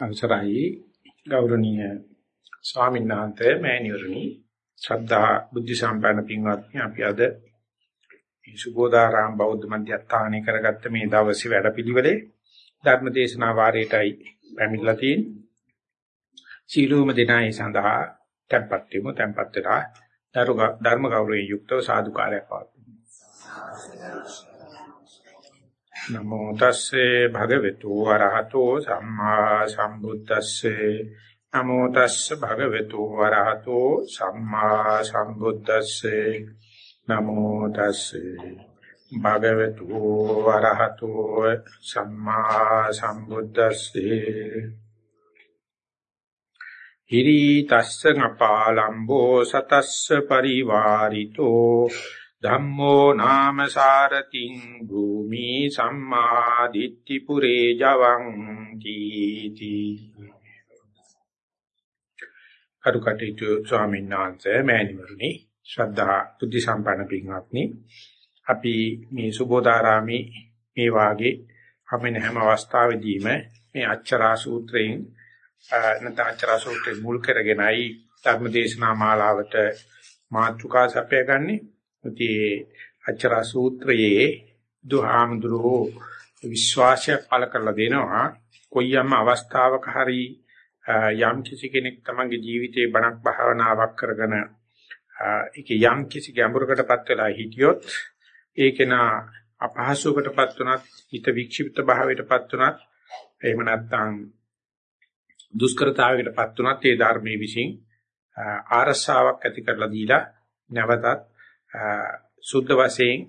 අවසරයි ගෞරවනීය ස්වාමීන් වහන්සේ මෑණිවරණි ශ්‍රද්ධා බුද්ධ සම්පන්න පින්වත්නි අපි අද මේ සුබෝධාරාම බෞද්ධ මධ්‍යස්ථානයේ කරගත්ත මේ දවසේ වැඩපිළිවෙලේ ධර්ම දේශනා වාරයටයි පැමිණලා තියෙන්නේ. සීලෝම දෙනායි සඳහා tempත් වෙමු tempත් වෙලා ධර්ම ගෞරවයෙන් යුක්තව සාදුකාරයක් පවතුමු. නමෝ තස්සේ භගවතු වරහතෝ සම්මා සම්බුද්දස්සේ. නමෝ තස්සේ භගවතු වරහතෝ සම්මා සම්බුද්දස්සේ. නමෝ තස්සේ භගවතු වරහතෝ සම්මා සම්බුද්දස්සේ. හිරි තස්ස නපාලම්බෝ සතස්ස පරිවාරිතෝ ධම්මෝ නාම සාරතිං භූමි සම්මා දිට්ඨි පුරේ ජවං කීති. කරුකටේතු ස්වාමීන් වහන්සේ මෑණිවරණි ශ්‍රද්ධා බුද්ධ සම්පන්න පින්වත්නි අපි මේ සුබෝධාරාමේ මේ වාගේ අපෙන හැම අවස්ථාවෙදීම මේ අච්චරා සූත්‍රයෙන් නැත්නම් අච්චරා සූත්‍රේ මුල් කරගෙනයි ධර්මදේශනා මාලාවට මාතෘකා සපයගන්නේ. ඉතින් අච්චරා සූත්‍රයේ දුහාමුදුරෝ විශ්වාසයක් පළ කරලා දෙනවා. කොයියම් අවස්ථාවක හරි යම් කිසි කෙනෙක් තමන්ගේ ජීවිතේ බණක් භාවනාවක් කරගෙන ඒක යම් කිසි ගැඹුරකටපත් වෙලා හිටියොත් ඒකේන අපහසුකටපත් උනත් හිත වික්ෂිප්ත භාවයටපත් උනත් එහෙම නැත්නම් දුෂ්කරතාවයකටපත් උනත් ඒ ධර්මයේ විසින් ආරස්සාවක් ඇති කරලා දීලා නැවතත් සුද්ධ වශයෙන්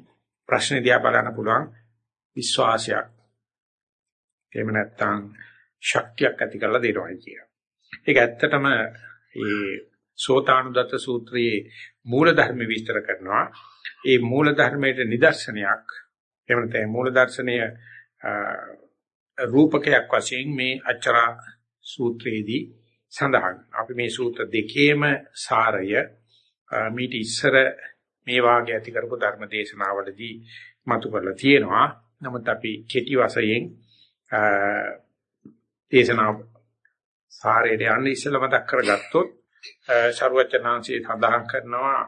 ප්‍රශ්න දිහා බලන්න පුළුවන් විශ්වාසයක් එහෙම නැත්නම් ශක්තියක් ඇති කරලා දෙනවා කියන. ඒක ඇත්තටම ඒ සෝතානුදත්ත සූත්‍රයේ මූල ධර්ම විස්තර කරනවා. ඒ මූල ධර්මයේ නිදර්ශනයක් එහෙම නැත්නම් මූල දර්ශනය රූපකයක් වශයෙන් මේ අචරා සූත්‍රයේදී සඳහන්. අපි මේ සූත්‍ර දෙකේම සාරය මීට ඉස්සර මේ වාගේ ඇති කරපු ධර්ම දේශනාවලදී මතු කරලා තියෙනවා. නමුත් අපි කෙටි වශයෙන් දේශනා සාරයට යන්න ඉස්සෙල්ලා මතක් කරගත්තොත් ਸਰුවචනාංශයේ සඳහන් කරනවා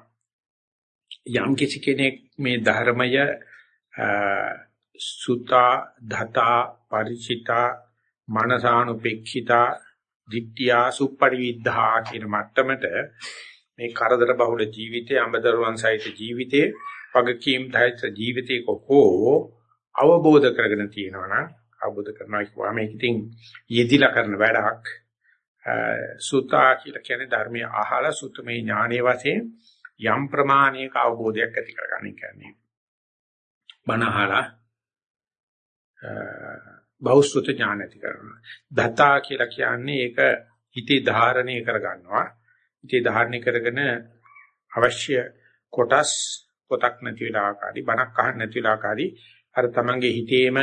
යම් කිසි කෙනෙක් මේ ධර්මය සුතා ධතා ಪರಿචිතා මනසානුපෙක්ඛිතා ditthiya supparividdha කියන මට්ටමට මේ කරදර බහුල ජීවිතයේ අඹදරුවන් සහිත ජීවිතයේ වගකීම් දහිත ජීවිතයක හෝ අවබෝධ කරගෙන තියෙනවා නම් අවබෝධ කරනවා කියවා මේක ඉතින් යෙදිලා කරන වැඩක්. සුතා කියලා කියන්නේ ධර්මයේ අහලා සුතමේ ඥානයේ වශයෙන් යම් ප්‍රමාණයක අවබෝධයක් ඇති කරගන්න කියන්නේ. බණ අහලා බෞද්ධ ඥාන ඇති කරනවා. දතා කියලා කියන්නේ ඒක හිතේ ධාරණය කරගන්නවා. ඉතින් ධාරණය කරගෙන අවශ්‍ය කොටස් පොතක් නැති වෙලා ආකාරي බණක් අහන්න නැති වෙලා ආකාරي අර තමන්ගේ හිතේම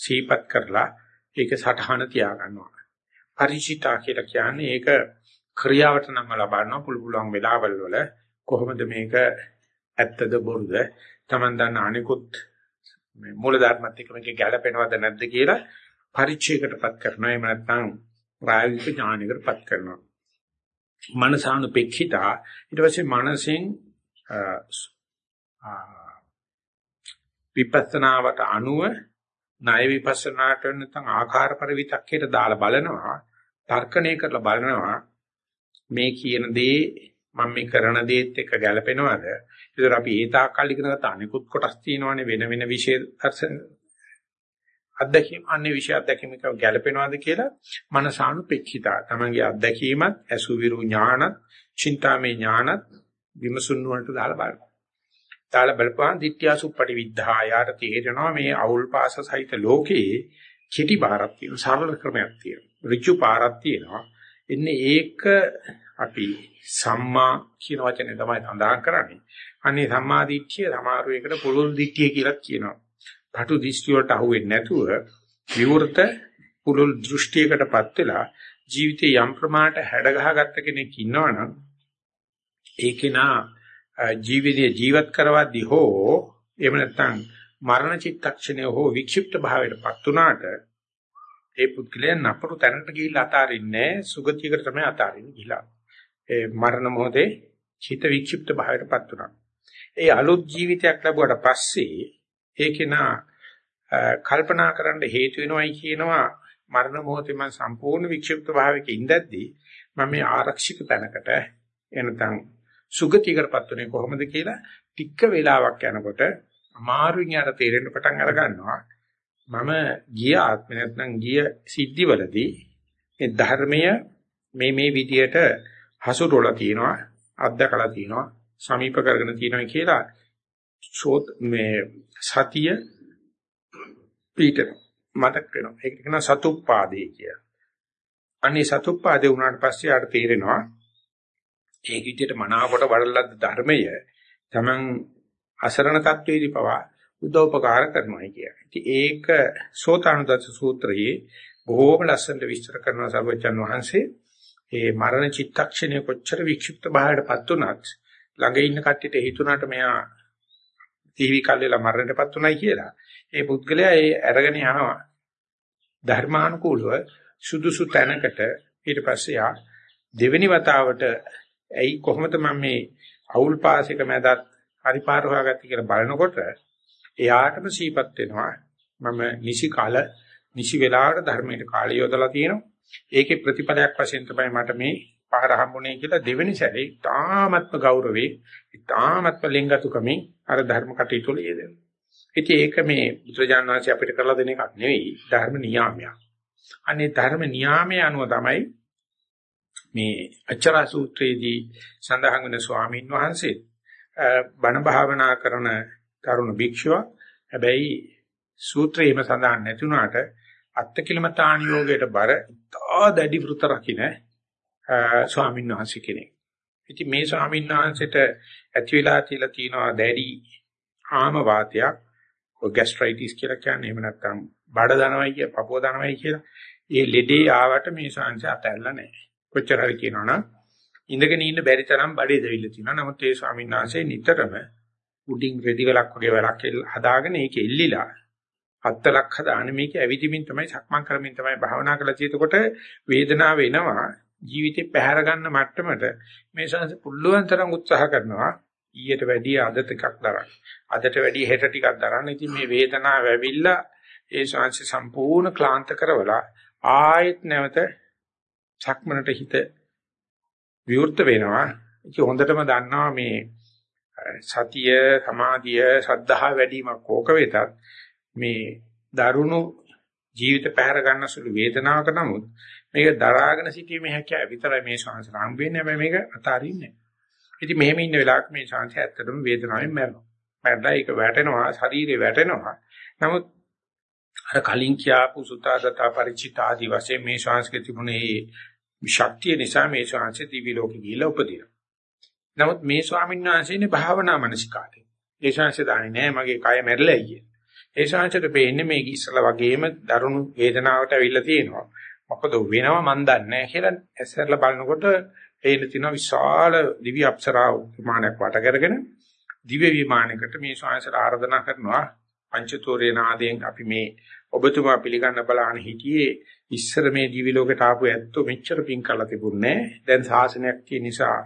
සීපත් කරලා ඒක සටහන තියා ගන්නවා. පරිචිතා කියලා කියන්නේ ඒක ක්‍රියාවට නම් ලබනවා පුළු පුළුවන් වෙලාවල් වල කොහොමද මේක ඇත්තද බොරුද? තමන් දන්න අනිකුත් මේ මූල ධර්මත් එක්ක මේක ගැළපෙනවද නැද්ද කියලා පරිචයකටපත් කරනවා. එහෙම නැත්නම් ප්‍රායෝගික ඥානයකටපත් කරනවා. මනසානුපෙක්ඛිතා ඊට පස්සේ මනසෙන් විපස්සනාවට අනුව ණය විපස්සනාට නැත්නම් ආකාර පරිවිතක්කයට දාලා බලනවා තර්කණය කරලා බලනවා මේ කියන දේ මම මේ කරන දේත් එක්ක ගැලපෙනවද? ඒතර අපි ඒ තාක්කල් ඉගෙන ගත්ත අනිකුත් කොටස් තියෙනවානේ වෙන වෙන විශේෂ අත්දැකීම් අන්නේ විෂය අත්දැකීම් එක ගැළපෙනවද කියලා මනසානුපෙක්ඛිතා. තමන්ගේ අත්දැකීමත් අසුවිරු ඥානත්, චින්තාමේ ඥානත් විමසුන් වලට දාලා බලන්න. දාලා බලපුවාන් ditthyaසුප්පටි විද්ධා යාට තේරෙනවා මේ අවුල් පාස සහිත ලෝකයේ කෙටි බාරක් තියෙනවා, සරල ක්‍රමයක් තියෙනවා. ඍජු පාරක් තියෙනවා. එන්නේ ඒක අපි සම්මා කියන වචනේ තමයි සඳහන් කරන්නේ. අනේ සම්මා දිට්ඨිය සමහර වෙකට පුළුල් දිට්ඨිය කියලා කියනවා. පටු දෘෂ්ටි වලට අහු වෙන්නේ නැතුව විවෘත පුරුල් දෘෂ්ටියකටපත් වෙලා ජීවිතේ යම් ප්‍රමාණයට හැඩ ගහගත්ත කෙනෙක් ඉන්නවනම් ඒ කෙනා ජීවිතය ජීවත් කරවද්දී හෝ එහෙම නැත්නම් මරණ චිත්තක්ෂණය හෝ වික්ෂිප්ත භාවයටපත් උනාට ඒ පුද්ගලයා නපුරු තැනට ගිහිල්ලා අතාරින්නේ සුගතියකට තමයි අතාරින්නේ ගිහිලා. ඒ මරණ මොහොතේ චිත වික්ෂිප්ත භාවයටපත් උනා. ඒ අලුත් ජීවිතයක් ලැබුවට පස්සේ ඒකේනා කල්පනා කරන්න හේතු වෙනවයි කියනවා මරණ මොහොතේ මම සම්පූර්ණ වික්ෂිප්ත භාවයක ඉඳද්දී මම මේ ආරක්ෂිත තැනකට එනතන් සුගතියකටපත් උනේ කොහොමද කියලා ටික වේලාවක් යනකොට අමාරුවෙන් යට තේරෙන්න පටන් අර ගන්නවා. මම ගිය ආත්ම නැත්නම් ගිය සිද්ධිවලදී මේ ධර්මය මේ මේ විදියට හසුරුවලා තියෙනවා අත්දකලා තියෙනවා සමීප කරගෙන තියෙනවා කියලා ශෝත් මේ සතිය පීඨ මතක් වෙනවා ඒක කියන සතුප්පාදේ කියලා. අනේ සතුප්පාදේ වුණාට පස්සේ ආට තේරෙනවා ඒ විදිහට මනාවකට වඩලද්ද ධර්මය තමන් අසරණ තත්වයේදී පවා උදව්පකාර කරනවා කියන්නේ. ඉතින් ඒක සෝතානුදත්ත සූත්‍රයේ බොහෝම ලස්සනට විස්තර කරනවා සර්වචන් වහන්සේ. ඒ මරණ චිත්තක්ෂණය කොච්චර වික්ෂිප්ත භාවයටපත් උනත් ළඟ ඉන්න කට්ටියට හිතුණාට මෙයා තීවි කල්ලෙලා මරණයටපත් උනායි කියලා. ඒ පුද්ගලයා ඒ අරගෙන යනවා. ධර්මානුකූලව සුදුසු තැනකට ඊට පස්සේ ආ දෙවෙනි වතාවට ඇයි කොහොමද මම මේ අවුල් පාසික මැදත් හරි පාර හොයාගත්තේ කියලා බලනකොට එයාටම සීපත් වෙනවා. මම නිසි කාල නිසි වෙලාවට ධර්මයට කාලය යොදලා තියෙනවා. ඒකේ ප්‍රතිඵලයක් වශයෙන් තමයි මට මේ පාර හම්බුනේ කියලා දෙවෙනි සැරේ තාමත්ම ගෞරවේ තාමත්ම ලිංගතුකමින් අර ධර්ම කටයුතු වල යෙදෙනවා ඉතින් ඒක මේ බුදුරජාණන් වහන්සේ අපිට කරලා දෙන එකක් නෙවෙයි ධර්ම නියාමයක්. අනේ ධර්ම නියාමයේ අනුව තමයි මේ අචරා සූත්‍රයේදී සඳහන් වෙන ස්වාමීන් වහන්සේ බණ භාවනා කරන තරුණ භික්ෂුවක් හැබැයි සූත්‍රයේම සඳහන් නැතුණාට අත්කිලමතාණ යෝගයට බර තා දැඩි වෘත රකින්න ස්වාමීන් වහන්සේ කෙනෙක්. ඉතින් මේ ස්වාමීන් වහන්සේට ඇති වෙලා තියලා තියෙනවා දැඩි ආම වාතයක් ඔය ગેස්ට්‍රයිටිස් කියලා කියන්නේ එහෙම නැත්නම් බඩ දනවයි කිය පපුව දනවයි කියලා. ඒ ලෙඩේ ආවට මේ ශාංශය අතැල්ලා නැහැ. කොච්චර හරි කියනවනම් ඉඳගෙන ඉන්න බැරි තරම් බඩේ දෙවිල්ල තියෙනවා. නමුත් ඒ ස්වාමීන් වහන්සේ නිතරම උඩින් රෙදි වලක් වගේ වලක් හදාගෙන ඒක එල්ලිලා හත්තලක් හදාන මේක ඇවිදිමින් තමයි සක්මන් කරමින් තමයි භාවනා කරලා තියෙනකොට වේදනාව එනවා ජීවිතේ පැහැර ගන්න මට්ටමට මේ සංස පුළුවන් තරම් උත්සාහ කරනවා ඊට වැඩිය අද ටිකක් දරන්න. අදට වැඩිය හෙට ටිකක් දරන්න. ඉතින් මේ වේදනාව ඇවිල්ලා ඒ ශාංශ සම්පූර්ණ ක්ලාන්ත කරවලා ආයෙත් නැවත සක්මනට හිත විවෘත වෙනවා. ඉතින් හොඳටම දන්නවා මේ සතිය, සමාධිය, සද්ධා වැඩිමක් කෝක වෙතත් මේ දරුණු ජීවිත පැහැර ගන්න සුළු වේදනාවක නමුත් මේක දරාගෙන සිටීමේ හැකියාව විතරයි මේ ශාංශ රාම් වෙන්නේ. හැබැයි මේක අතාරින්නේ ඉතින් මෙහෙම ඉන්න වෙලාවක මේ ශාන්ති ඇත්තටම වේදනාවෙන් මැරෙනවා. මැරලා ඒක වැටෙනවා, ශරීරේ වැටෙනවා. නමුත් අර කලින් කියාපු සුතාදත පරිචිත ආදි වශයෙන් මේ ශාන්තික තිබුණේ ශක්තිය නිසා මේ ශාන්ති දිවි ලෝකෙ ගිහිලා උපදිනවා. නමුත් මේ ස්වාමීන් වහන්සේනේ භාවනා මනසිකාරේ. ඒ ශාන්ති දාන්නේ නෑ මගේ කය මැරෙලා අයියේ. ඒ ශාන්තිට පේන්නේ මේක ඉස්සලා වගේම දරුණු වේදනාවට ඇවිල්ලා තියෙනවා. මොකද වෙනව මන් දන්නේ නැහැ කියලා ඇස්සරලා බලනකොට එයින තියෙන විශාල දිව්‍ය අප්සරා විමානයක් වට කරගෙන දිව්‍ය විමානයකට මේ ශාසනයට ආරාධනා කරනවා පංචතෝරේ නාදයෙන් අපි මේ ඔබතුමා පිළිගන්න බලහන් හිටියේ ඉස්සර මේ දිවි ලෝකයට ආපු ඇත්තෝ මෙච්චර පිං කරලා තිබුණේ දැන් ශාසනයක් තියෙන නිසා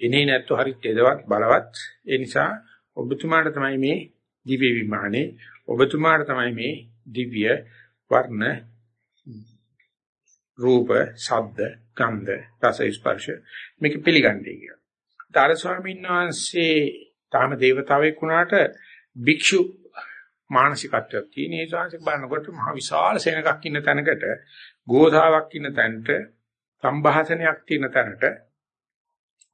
එනේ නැත්තෝ හරි තෙදවත් බලවත්. ඒ නිසා ඔබතුමාට තමයි මේ දිව්‍ය විමානේ ඔබතුමාට තමයි මේ දිව්‍ය වර්ණ රූප, ශබ්ද, ගන්ධ, රස ස්පර්ශ මේක පිළිගන්නේ කියලා. දාර ස්වාමීන් වහන්සේ තාම දේවතාවෙක් වුණාට භික්ෂු මානසිකත්වයක් තියෙන ඒ ශාසික බලනකොට මහ විශාල සෙනඟක් ඉන්න තැනකට ගෝධාවක් ඉන්න තැනට සම්භාෂණයක් තියෙන තැනට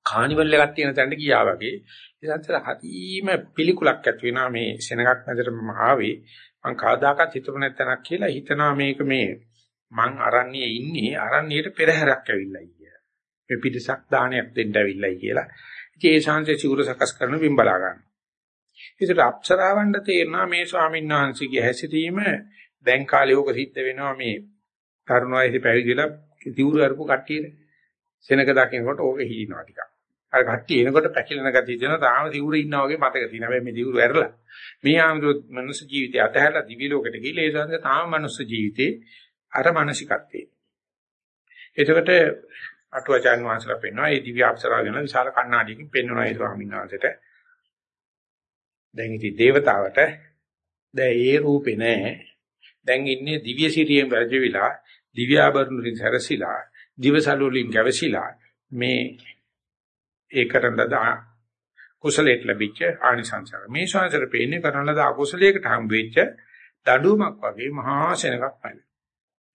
කානිවල් එකක් තියෙන තැනට ගියා වගේ ඒසන්තර හදීම පිළිකුලක් ඇති වෙනවා මේ සෙනඟක් මැදට මම ආවේ මං කවදාකවත් හිතුව නැත්තනක් කියලා හිතනවා මේක මේ මං අරණියේ ඉන්නේ අරණියට පෙරහැරක් ඇවිල්ලායි කියලා. මේ පිටසක් දානයක් දෙන්න ඇවිල්ලායි කියලා. ඉතින් ඒ ශාන්සේ සිවුර සකස් කරන බිම් බලා ගන්න. ඒකට අප්සරාවන්ට තේරෙනවා මේ ස්වාමීන් වහන්සේගේ හැසිරීම දැන් කාලේ ඕක සිද්ධ වෙනවා මේ තරුණ වයසේ පැවිදිලා සිවුර අරපු කට්ටියට. සෙනක දකින්නකොට ඕක හිිනවා ටිකක්. අර කට්ටිය එනකොට පැකිලෙන ගතිය දෙනවා තාම සිවුර ඉන්නා වගේ මතක තියෙනවා. හැබැයි මේ සිවුර ඇරලා මේ ආමතු මනුස්ස ජීවිතය අතහැරලා දිවි ලෝකෙට ගිහලා ඒ සංසය තාම මනුස්ස ජීවිතේ අර මානසිකත්වේ. එතකොට අටුවචාන් වහන්සේලා පෙන්වනවා මේ දිව්‍ය අප්සරා ගැන විශාල කණ්ණාඩියකින් පෙන්වනවා ඒ ස්වාමීන් වහන්සේට. දැන් ඉතින් దేవතාවට දැන් ඒ රූපේ නෑ. දැන් ඉන්නේ දිව්‍ය සිරියෙන් වැජවිලා දිව්‍ය ආභරණ වලින් සැරසිලා දිවසලු වලින් ගැවසිලා මේ ඒ කරන ලද කුසලයට ලැබිච්ච ආනිසංසාර. මේ ශාසනය පෙන්නේ කරන ලද අකුසලයකට හම් වෙච්ච දඬුවමක් වගේ මහා සෙනඟක් පයින්.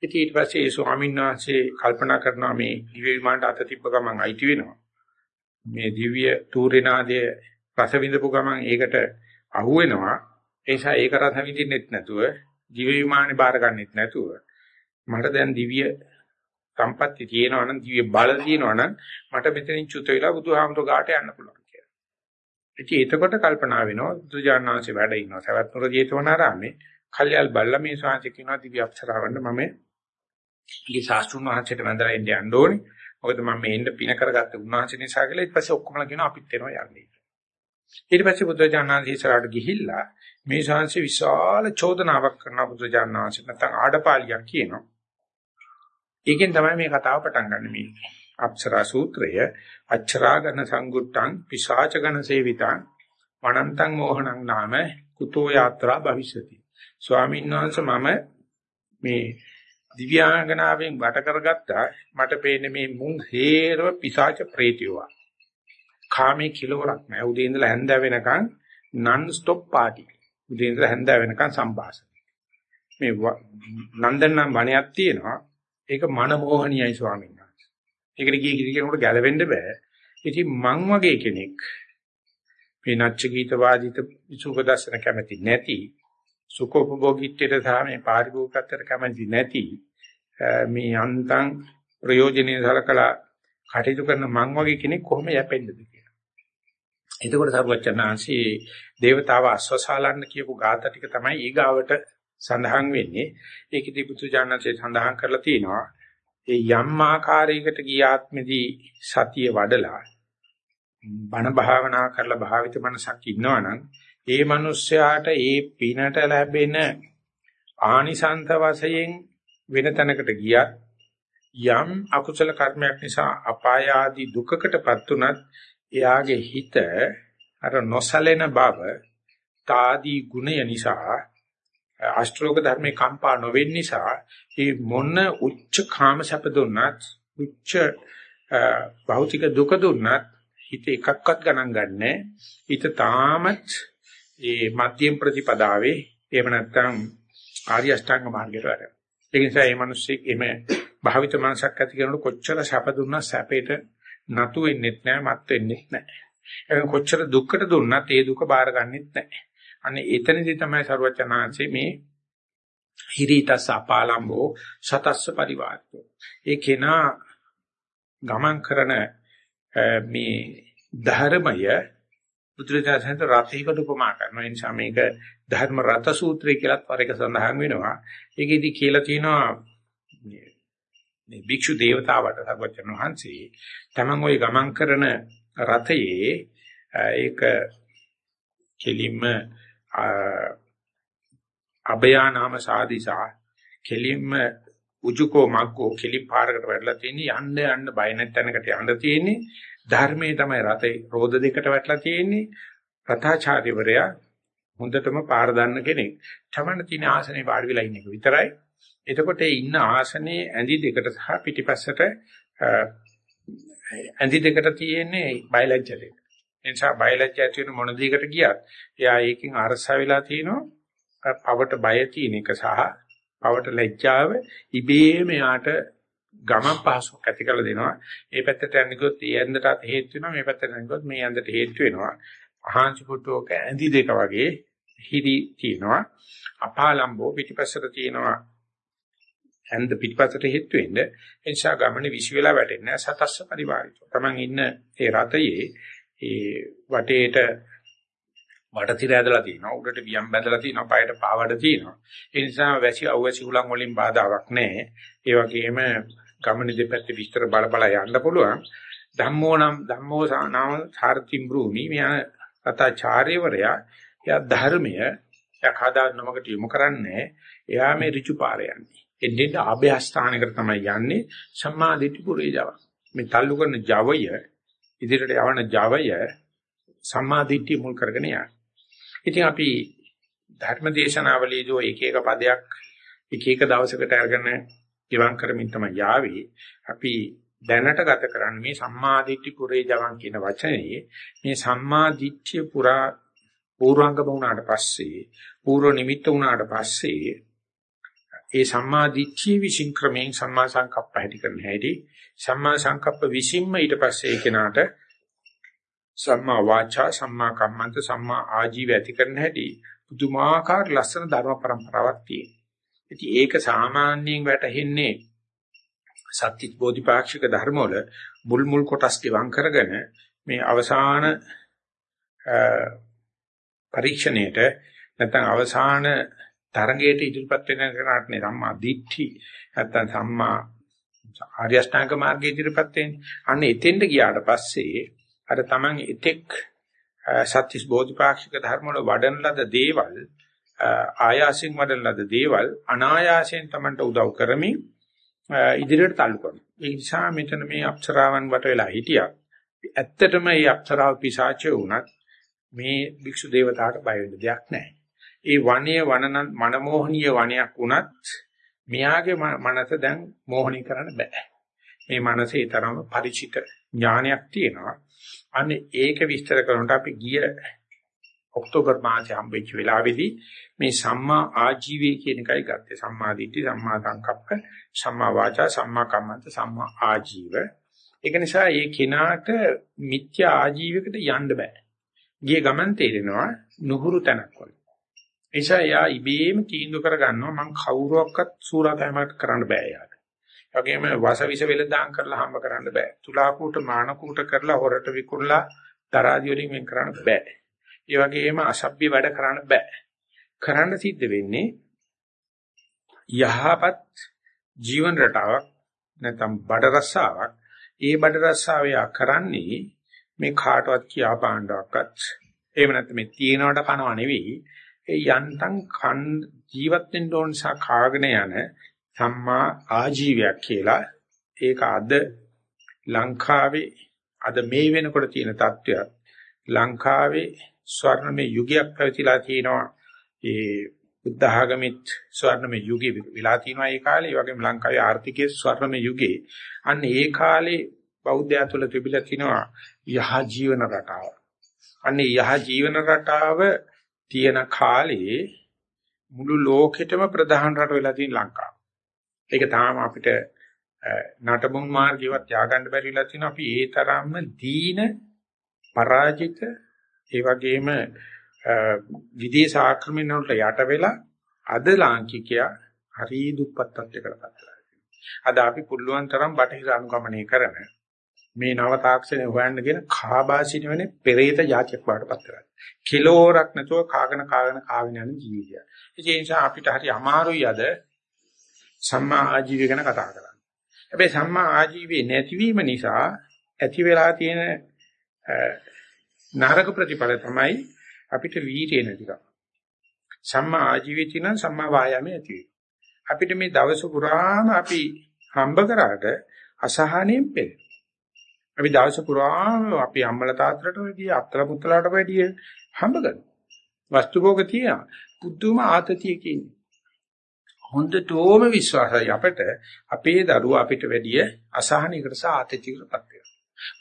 ඉතින් ඊට පස්සේ ඒ ස්වාමීන් වහන්සේ කල්පනා කරනවා මේ දිව්‍ය විමානට අත තිබ්බ ගමන් අයිති වෙනවා. මේ දිව්‍ය තූරේනාදයේ රස විඳපු ගමන් ඒකට අහු වෙනවා. ඒ නිසා ඒක රස විඳින්නෙත් නැතුව දිව්‍ය විමානේ බාර ගන්නෙත් නැතුව මට දැන් දිව්‍ය සම්පatti තියෙනවා නම් දිව්‍ය බල තියෙනවා නම් මට මෙතනින් චුත වෙලා බුදුහාමුදුර ගාට යන්න පුළුවන් කියලා. ඉතින් එතකොට කල්පනා වෙනවා බුදුජානනාංශේ වැඩ ඉන්නවා. සවැත් නුර ජේතවනාරාමේ කල්යල් බල්ලා මේ ශාන්ති කියනවා දිව්‍ය අප්සරාවන්න මම ඊගේ ශාස්ත්‍රුන් වහන්සේට වැඳලා ඉන්න යන්න ඕනේ. මොකද මම මේ එන්න පින කරගත්ත උන්වහන්සේ නිසා කියලා ඊට පස්සේ ඔක්කොමලා කියනවා අපිත් එනවා යන්නේ. ඊට පස්සේ බුදුජානනාංශේ ඉස්සරහට ගිහිල්ලා මේ ශාන්ති විශාල චෝදනාවක් කරන බුදුජානනාංශේ නැත්නම් ආඩපාලියක් කියනවා. ඒකෙන් තමයි මේ කතාව පටන් ගන්න මේ අප්සරා සූත්‍රය අච්චරාගන සංගුට්ටං පිශාචගන සේවිතං වනන්තං මෝහණං නාම කුතෝ යාත්‍රා භවිෂති ස්වාමීන් වහන්සේ මම මේ දිව්‍යාංගනාවෙන් වට කරගත්තා. මට පේන්නේ මේ මුන් හේරව පිශාච ප්‍රේතියවා. කාමේ කිලවරක් නෑ. උදේ ඉඳලා හැන්ද වෙනකන් non stop party. උදේ ඉඳලා හැන්ද වෙනකන් සම්භාෂණ. මේ නන්දනම් වණයක් තියෙනවා. ඒක මනමෝහණියයි ස්වාමීන් වහන්සේ. ඒකට ගිය කිසි කෙනෙකුට ගැලවෙන්න බෑ. ඉතින් මං වගේ කෙනෙක් මේ නැච්ච ගීත වාදිත සුඛ දර්ශන කැමති නැති සුඛෝපභෝගීත්වයට සහ මේ පාරිභෝගිකත්වයට කැමති නැති මේ අන්තං ප්‍රයෝජනෙ සලකලා කටයුතු කරන මං වගේ කෙනෙක් කොහොම යැපෙන්නද කියලා. එතකොට සරුවචනාංශී දේවතාව අස්වසාලන්න කියපු ગાත ටික තමයි ඊගාවට සඳහන් වෙන්නේ ඒකෙදි පුදුජානන්සේ සඳහන් කරලා තියෙනවා ඒ යම් ආකාරයකට ගියාත්මෙදී සතිය වඩලා බණ භාවනා කරලා භාවිත මනසක් ඉන්නවනම් ඒ මිනිස්යාට ඒ පිනට ලැබෙන ආනිසංස වශයෙන් වෙන තැනකට ගියත් යම් අකුසල කර්මයක් නිසා අපාය ආදී දුකකටපත් උනත් එයාගේ හිත අර නොසලෙන බව තාදී ගුණය නිසා අෂ්ටලෝක ධර්මේ කම්පා නොවෙන්න නිසා මේ මොන උච්ච කාම සැප දුන්නත් උච්ච භෞතික දුක දුන්නත් හිත එකක්වත් ගණන් ගන්නෑ. හිත තාමත් මේ මධ්‍යම ප්‍රතිපදාවේ එහෙම නැත්නම් ආර්ය අෂ්ටාංග මාර්ගයට වැඩ. ඒ නිසා මේ මිනිස්සෙක් එමෙ භාවිත මනසක් ඇති කරනකොට කොච්චර සැප දුන්නා සැපේට නතු වෙන්නෙත් නැහැ මත් වෙන්නෙත් නැහැ. ඒක කොච්චර දුක්කට දුන්නත් ඒ දුක බාර ගන්නෙත් නැහැ. අනේ එතනදී තමයි සරුවචනාංශේ මේ හිරිතස අපාලම්බෝ සතස්ස පරිවාර්තෝ ඒ කෙනා ගමන් කරන මේ ධර්මය බුදුරජාණන් රථයකට උපමා කරනවා. ඒ නිසා මේක ධර්ම රත සූත්‍රය කියලාත් වර එක සඳහන් වෙනවා. ඒකෙදි කියලා තියෙනවා මේ භික්ෂු දේවතාවට සර්වජන වහන්සේ තමන් ওই ගමන් කරන රථයේ ඒක කෙලින්ම අභයානාම සාදිසා කෙලින්ම උජුකෝ මග්ගෝ කෙලින් පාරකට වැටලා තියෙන්නේ යන්න යන්න බය නැත්ැනකට යන්න තියෙන්නේ. ධර්මයේ තමයි රතේ රෝද දෙකට වැටලා තියෙන්නේ. රථාචාර්යවරයා හොඳටම පාර දන්න කෙනෙක්. තමන්න තියෙන ආසනේ වාඩි වෙලා ඉන්න එක විතරයි. එතකොට ඒ ඉන්න ආසනේ ඇඳි දෙකට සහ පිටිපස්සට ඇඳි දෙකට තියෙන්නේ බයලජ්ජ දෙක එනිසා බයලජ්ජ ඇති වෙන මොන දෙයකට ගියත් එයා ඒකෙන් අරසා වෙලා තිනවා පවට බය තියෙන එක සහ පවට ලැජ්ජාව ඉබේම යාට ගමන් පහසුවක් ඇති කරලා දෙනවා. මේ පැත්තට යන්න ගියොත් ඒ ඇඳට හේතු වෙනවා. මේ පැත්තට යන්න ගියොත් මේ ඇඳට හේතු වෙනවා. අහංචි පුටුවක ඇඳි දෙක වගේ හිරි තියෙනවා. අපාලම්බෝ පිටිපස්සට තියෙනවා. ඇඳ පිටිපස්සට හේතු වෙන්නේ. ඒ නිසා ගමනේ විශ් වෙලා වැටෙන්නේ සතස්ස පරිවාරිතෝ. Taman ඉන්න ඒ රතයේ ඒ වටේට වටතිර ඇදලා තියෙනවා උඩට වියම් බැඳලා තියෙනවා පයට පාවඩ තියෙනවා ඒ නිසා වැසි අවැසි උලන් වලින් බාධාවක් නැහැ. ඒ වගේම ගමනේ දෙපැත්තේ විස්තර බල බල යන්න පුළුවන්. ධම්මෝ නම් ධම්මෝ නාම සාර්ථිම් බ්‍රූමි මෙයා අතාචාර්යවරයා එයා ධර්මය එයා කදා නමකට යොමු කරන්නේ එයා මේ ඍචු පාර යන්නේ. එන්නේ අභයස්ථානයකට තමයි යන්නේ. සම්මා දිට්ඨි පුරේ ජව. මේ තල්ලු කරන ජවය ඉදිරියට යවන ජවය සම්මා දිට්ඨිය මුල් කරගෙන යනවා. ඉතින් අපි ධර්ම දේශනාවලීදී එක එක පදයක් එක එක දවසකට අරගෙන ඉවන් කරමින් තමයි යාවේ. අපි දැනට ගත කරන්නේ මේ සම්මාදිට්ඨි පුරේ ජවන් කියන වචනේ මේ සම්මාදිට්ඨිය පුරා පූර්වාංගම වුණාට පස්සේ පූර්ව නිමිත්ත වුණාට පස්සේ ඒ සම්මාදිට්ඨිය විසින් ක්‍රමයෙන් සම්මා සංකප්ප ඇති කරන හැටි සම්මා සංකප්ප විසින්ම ඊට පස්සේ ඒ කෙනාට සම්මා වාචා සම්මා කම්මන්ත සම්මා ආජීව ඇති කරන හැටි පුදුමාකාර ලස්සන ධර්ම પરම්පරාවක් තියෙනවා. ඉතින් ඒක සාමාන්‍යයෙන් වැටහෙන්නේ සත්‍විස් බෝධිපාක්ෂික ධර්ම වල මුල් මුල් කොටස් ගෙවම් කරගෙන මේ අවසාන පරීක්ෂණයට නැත්නම් අවසාන තරඟයට ඉදිරිපත් වෙන කරාට නේ සම්මා දිට්ඨි නැත්නම් සම්මා ආර්ය අෂ්ටාංග මාර්ගයේ ඉදිරිපත් වෙන්නේ. අන්න එතෙන්ට ගියාට පස්සේ අර Taman එතෙක් සත්‍විස් බෝධිපාක්ෂික ධර්ම වල වඩන ලද දේවල් ආයාසයෙන් වඩන ලද දේවල් අනායාසයෙන් Tamanට උදව් කරමින් ඉදිරියට තල්ලු කරනවා. ඒ නිසා මෙතන මේ අප්සරාවන් වට වෙලා හිටියා. ඇත්තටම මේ අප්සරාව පිසාචය වුණත් මේ භික්ෂු දේවතාවට බය වෙන්න දෙයක් නැහැ. ඒ වනයේ වනන මනමෝහනීය වනයක් වුණත් මෙයාගේ මනස දැන් මෝහණී කරන්න බෑ. මේ මනසේ තරම ಪರಿචිත ඥානයක් තියෙනවා. අනේ ඒක විස්තර කරනකොට අපි ගිය ඔක්තෝබර් මාසේ හම්බෙච්ච වෙලාවේදී මේ සම්මා ආජීවය කියන එකයි ගත්තේ. සම්මා දිට්ඨි, සම්මා සංකප්ප, සම්මා වාචා, සම්මා කම්මන්ත, සම්මා ආජීව. ඒක නිසා මේ කෙනාට මිත්‍යා ආජීවයකට යන්න බෑ. ගිය ගමන් තේරෙනවා නුහුරු තැනක් වගේ. එيشා යා ඉබේම තීන්දුව කරගන්නවා මං කවුරුවක්වත් සූරාපෑමකට කරන්න බෑ යාට. ඒ වගේම වසවිස වෙලදාම් කරලා හම්බ කරන්න බෑ. තුලාකූට මානකූට කරලා හොරට විකුණලා තරාදි වලින් වෙන් කරන්න බෑ. ඒ වගේම අසභ්‍ය වැඩ කරන්න බෑ. කරන්න සිද්ධ වෙන්නේ යහපත් ජීවන රටාවක් නැත්නම් බඩ රස්සාවක්. ඒ බඩ රස්සාව යා කරන්නේ මේ කාටවත් කියා පාණ්ඩවක්වත් එහෙම නැත්නම් මේ තියෙනවට කනව නෙවෙයි ඒ යන්තම් කන් ජීවත් වෙන්න ඕන නිසා කාගෙන යන සම්මා ආජීවයක් කියලා. ඒක අද ලංකාවේ අද මේ වෙනකොට තියෙන තත්ත්වයක්. ලංකාවේ ස්වර්ණමය යුගයක් පැවතිලා තියෙනවා. ඒ බුද්ධ ආගමෙත් ස්වර්ණමය යුගෙ වෙලා තියෙනවා ඒ කාලේ. ඒ වගේම ලංකාවේ ආර්ථිකයේ ස්වර්ණමය යුගේ අන්න ඒ කාලේ බෞද්ධය තුළ තිබිලා තිනවා යහ ජීවන රටාව. අන්නේ යහ ජීවන රටාව තියෙන කාලේ මුළු ලෝකෙටම ප්‍රධාන රට වෙලා තියෙන ලංකාව. ඒක තාම අපිට නටබුන් මාර්ගයවත් ත්‍යාගන්න බැරිලා තියෙනවා. අපි ඒ තරම්ම දීන පරාජිත ඒ වගේම විදේශ ආක්‍රමණ වලට යට වෙලා අද ලාංකිකයා හරි දුප්පත් තත්ත්වයකටපත් වෙලා අද අපි පුළුවන් තරම් බටහිර අනුගමනය කරන මේ නව තාක්ෂණය හොයන්න කියන කාබාසින වෙන්නේ පෙරේත જાතියක් වඩපත් කරලා. කිලෝරක් නැතුව කාගෙන කාගෙන කාගෙන යන ජීවිතය. ඒ නිසා අපිට හරි අමාරුයි අද සම්මා ආජීවය ගැන කතා කරන්න. හැබැයි සම්මා ආජීවයේ නැතිවීම නිසා ඇති වෙලා තියෙන නරක ප්‍රතිඵල තමයි අපිට වීර්යය නැතිකම. සම්මා ආජීවයේ තියෙන සම්මා වායාමයේ ඇති අපිට මේ දවස පුරාම අපි හම්බ කරාට අසහනෙන් පෙළේ. අපි දවස පුරාම අපි අම්මලා තාත්තලාට වැඩිය අත්තලා පුත්තලාට වැඩිය හම්බ කරනවා. වස්තු භෝග තියනවා. පුදුම ආතතියක ඉන්නේ. හොඳටම විශ්වාසයි අපිට අපේ දරුවා අපිට වැඩිය අසහනයකට සහ ආතතියකටපත් වෙනවා.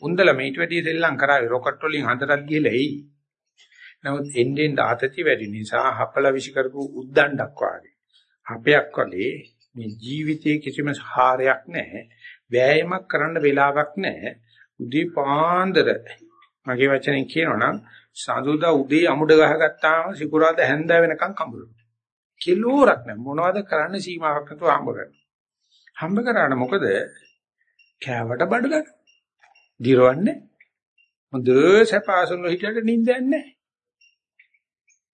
උන්දල මේට වැඩිය දෙල්ලම් කරාවේ රොකට් වලින් හන්දරක් ගිහලා එයි. නමුත් එන්නෙන් ආතති වැඩි නිසා හපල විශ් කරපු උද්දණ්ඩක් වාගේ. අපයක් වගේ මේ ජීවිතයේ කිසිම හාරයක් නැහැ. වෑයමක් කරන්න වෙලාවක් නැහැ. උදේ පාන්දර මගේ වචනෙන් කියනවනම් සඳුදා උදේ අමුඩ ගහගත්තාම සිකුරාදා හැන්දෑ වෙනකන් කඹරනවා. කිලෝරක් නෑ මොනවද කරන්න සීමාවක් නැතුව හම්බ කරනවා. හම්බ කරාට මොකද කෑවට බඩ ගන්න. දිරවන්නේ හොඳ සැපාසුන් හිටියට නිින්දයක් නැහැ.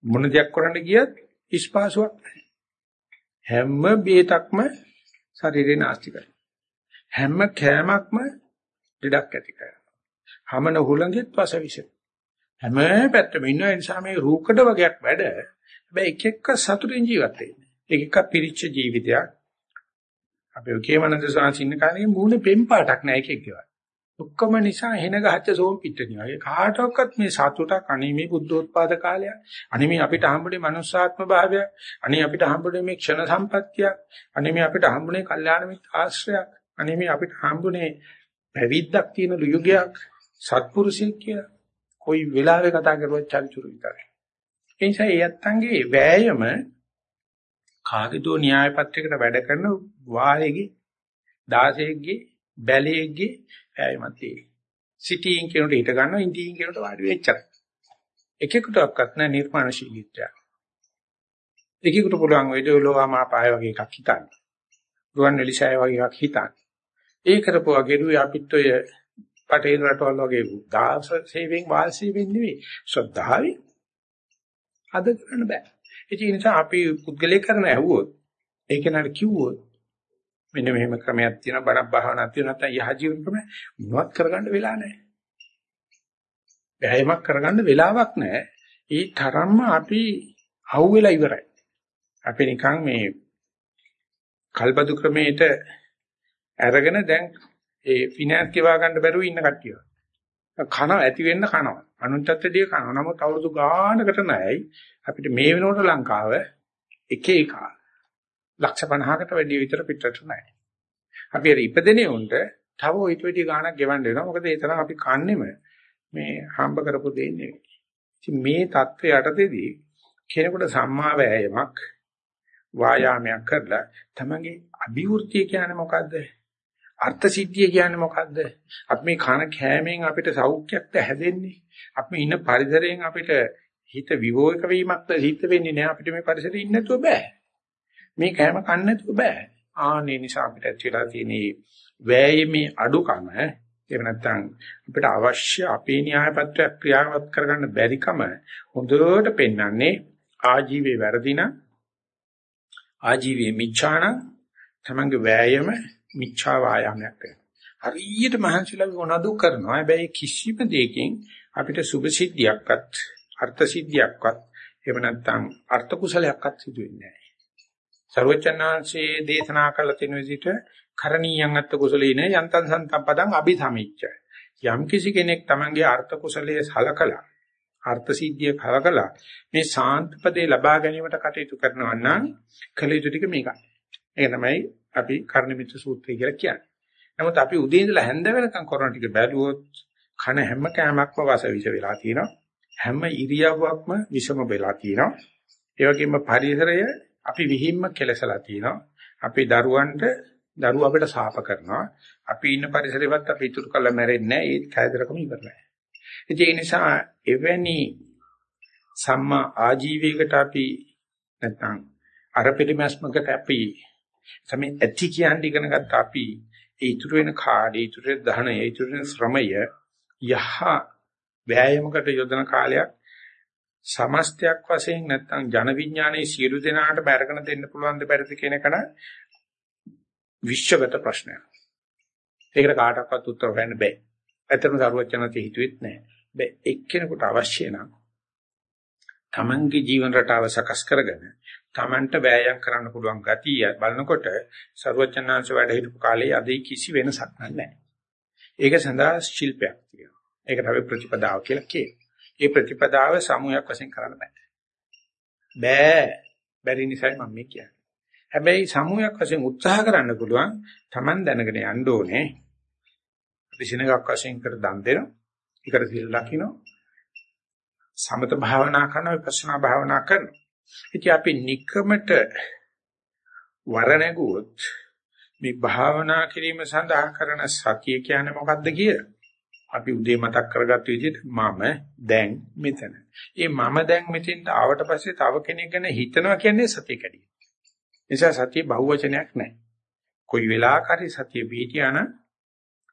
මොන දෙයක් කරන්න ගියත් ඉස්පාසුවක් නැහැ. හැම බේතක්ම ශරීරේ නාස්ති කරනවා. හැම කෑමක්ම ලෙඩක් ඇති කරනවා. හමන හුළඟෙත් වසවිස. හැම පැත්තම ඉන්න නිසා මේ රූකඩ වගේක් වැඩ. හැබැයි එක එක සතුටින් ජීවත් වෙන්නේ. එක එක පිරිච්ච ජීවිතයක්. අපේ කේමනන්ද සාංශ ඉන්න කාලේ මූණේ පෙම් පාටක් නැහැ එකෙක්වත්. ඔක්කොම නිසා හෙන ගහච්ච සෝම් පිටණිය වගේ කාටවත් මේ සතුටක් අනේ මේ බුද්ධෝත්පාද කාලය අනේ මේ අපිට හම්බුනේ මනුස්සාත්ම භාවය අනේ අපිට හම්බුනේ මේ ක්ෂණ සම්පත්තියක් අනේ මේ අපිට හම්බුනේ කල්යාණ මිත්‍ර ආශ්‍රයක් අනේ මේ අපිට හම්බුනේ පැවිද්දක් තියෙන යුගයක් සත්පුරුෂයෙක් කියලා කොයි වෙලාවෙ කතා කරුවත් චරිචුරු විතරයි ඒ නිසා ඒ යත්තන්ගේ වෑයම කාගේදෝ න්‍යාය පත්‍රයකට වැඩ කරන වාහේගේ 16ගේ බැලේගේ වෑයමක් තියෙනවා. සිටින් කෙනෙකුට හිට ගන්නවා ඉන්දියින් කෙනෙකුට වාඩි වෙච්චර. එකෙකුටවත් නැ නිර්මාණශීලීත්වය. එකෙකුට පුළුවන් වේද ලෝවාමා පාය වගේ එකක් හිතන්න. රුවන් එලිසාය වගේ එකක් හිතන්න. ඒ කරපුවා ගෙරුවේ අපිත් ඔය පටේල් රටවල් වගේ දාස සේවෙන් වාසී වෙන්නේ නෙවෙයි. ශ්‍රද්ධාවෙන් අද කරන්න බෑ. ඒ නිසා අපි පුද්ගලයා කරන ඇහුවොත් ඒක නට කිව්වොත් මෙන්න මෙහෙම ක්‍රමයක් තියෙනවා බණක් භාවනාවක් තියෙනවා නැත්නම් යහ ජීවන ක්‍රමය මොනවත් කරගන්න වෙලා නැහැ. බැහැමක් කරගන්න වෙලාවක් නැහැ. ඒ තරම්ම අපි අහුවෙලා ඉවරයි. අපි නිකන් මේ කල්බදු ක්‍රමයට අරගෙන දැන් ඒ ෆිනෑන්ස් ගෙවා ගන්න බැරුව ඉන්න කට්ටිය. කන ඇති වෙන්න කනවා. අනුන්ටත් දෙය කනවා. නමුත් අවුරුදු ගානකට නැයි අපිට මේ වෙනකොට ලංකාව එක එක ලක්ෂ 50කට වැඩි විතර පිටරට නැහැ. අපි අර ඉපදෙනේ උන්ට තව ඊට වැඩි ගාණක් ගෙවන්න වෙනවා. මොකද ඒ තරම් අපි කන්නේම මේ හම්බ කරපු දෙයක් නෙවෙයි. ඉතින් මේ தත්ත්වය යටතේදී කෙනෙකුට සම්මා වෑයමක් වායාමයක් කරලා තමන්ගේ අභිවෘද්ධිය කියන්නේ මොකද්ද? අර්ථ සිද්ධිය කියන්නේ මොකද්ද? අපි මේ කන කෑමෙන් අපිට සෞඛ්‍යයක්ද හැදෙන්නේ? අපි ඉන්න පරිසරයෙන් අපිට හිත විවෝක වීමක්ද සිද්ධ වෙන්නේ නැහැ අපිට මේ පරිසරේ ඉන්න නැතුව බෑ. මේ කෑම කන්න නැතුව බෑ. ආනේ නිසා අපිට ඇතිලා තියෙන වෑයමේ අඩුකම එහෙම නැත්නම් අපිට අවශ්‍ය අපේ න්‍යාය පත්‍රයක් ක්‍රියාවත් කරගන්න බැරිකම හොඳට පෙන්වන්නේ ආජීවයේ වැරදින ආජීවයේ මිච්ඡාන තමංගේ වෑයම මිච්ඡා වායාමයක් වෙනවා. හරියට මහන්සිලා මොනවද කරනවා. හැබැයි කිසිම දෙයකින් අපිට සුභ සිද්ධියක්වත් අර්ථ සිද්ධියක්වත් එහෙම නැත්නම් අර්ථ කුසලයක්වත් සිදු වෙන්නේ නැහැ. සර්වචන්නාංශයේ දේශනා කළ තියෙන විදිහට කරණීයන් අත්ත කුසලීන යන්තං සන්තප්පදං අபிසමිච්ච. යම් කිසි කෙනෙක් තමන්ගේ අර්ථ කුසලයේ සලකලා අර්ථ සිද්ධිය කලකලා මේ සාන්තපදේ ලබා ගැනීමට කටයුතු කරනවා නම් කළ යුතු ටික මේකයි. ඒක තමයි අපි කර්ණමිත්‍ර සූත්‍රය කියලා කියන්නේ. නමුත් අපි උදේ ඉඳලා හැන්ද වෙනකම් කරන ටික බැලුවොත් කන හැම කෑමක්ම වාසවිස වෙලා තියෙනවා. හැම ඉරියව්වක්ම විෂම වෙලා තියෙනවා. ඒ වගේම පරිසරය අපි විහිම්ම කෙලසලා තියෙනවා. අපේ දරුවන්ට දරුවෝ අපිට සාප කරනවා. අපි ඉන්න පරිසරෙවත් අපි ඉතුරු කළ මැරෙන්නේ නැහැ. ඒ කයදරකම ඉවරයි. ඒ නිසා එවැනි සම්මා ආජීවයකට අපි නැත්නම් අර පිළිමස්මකට අපි තමයි ඇති කියන්නේ ඉගෙන ගත්ත අපි ඒ ඉතුරු වෙන කාඩේ ඉතුරු වෙන ධනය ඉතුරු වෙන ශ්‍රමය යහ වෑයමකට යොදන කාලයක් සමස්තයක් වශයෙන් නැත්නම් ජන විඥානයේ සියලු දෙනාට බැරගෙන දෙන්න පුළුවන් ද බැරිද කියන එක විශ්වගත ප්‍රශ්නයක්. ඒකට කාටවත් උත්තර හොයන්න බෑ. ඇත්තටම සරුවචනන්සේ හිතුවෙත් නෑ. බෑ එක්කෙනෙකුට අවශ්‍ය නම් තමන්ගේ ජීවන රටාව සකස් කරගෙන තමන්ට වෑයම් කරන්න පුළුවන් ගතිය බලනකොට සරුවචනන්සේ වැඩ හිටපු කාලේ අදයි කිසි වෙනසක් නැහැ. ඒක සඳහා ශිල්පයක් තියෙනවා. ඒක තමයි ප්‍රතිපදාව කියලා කියන්නේ. ඒ ප්‍රතිපදාව සමූහයක් වශයෙන් කරන්න බෑ. බෑ. බැරි නිසායි මම මේ කියන්නේ. හැබැයි සමූහයක් වශයෙන් උත්සාහ කරන්න පුළුවන් Taman දැනගෙන යන්න ඕනේ. විසිනගක් වශයෙන් කර දන් දෙනවා. ඒකට සිල් ලකින්න. සමත භාවනා කරනවා විපස්සනා භාවනා කරනවා. ඉතින් අපි নিকමට වරණගුවොත් මේ භාවනා කිරීම සඳහා කරන සතිය කියන්නේ මොකක්ද කියලා අපි උදේ මතක් කරගත්ත විදිහට මම දැන් මෙතන. ඒ මම දැන් මෙතෙන්ට ආවට පස්සේ තව කෙනෙක් ගැන හිතනවා කියන්නේ සතිය කැඩීම. නිසා සතිය බහුවචනයක් නැහැ. කොයි වෙලාවකරි සතිය පිටියාන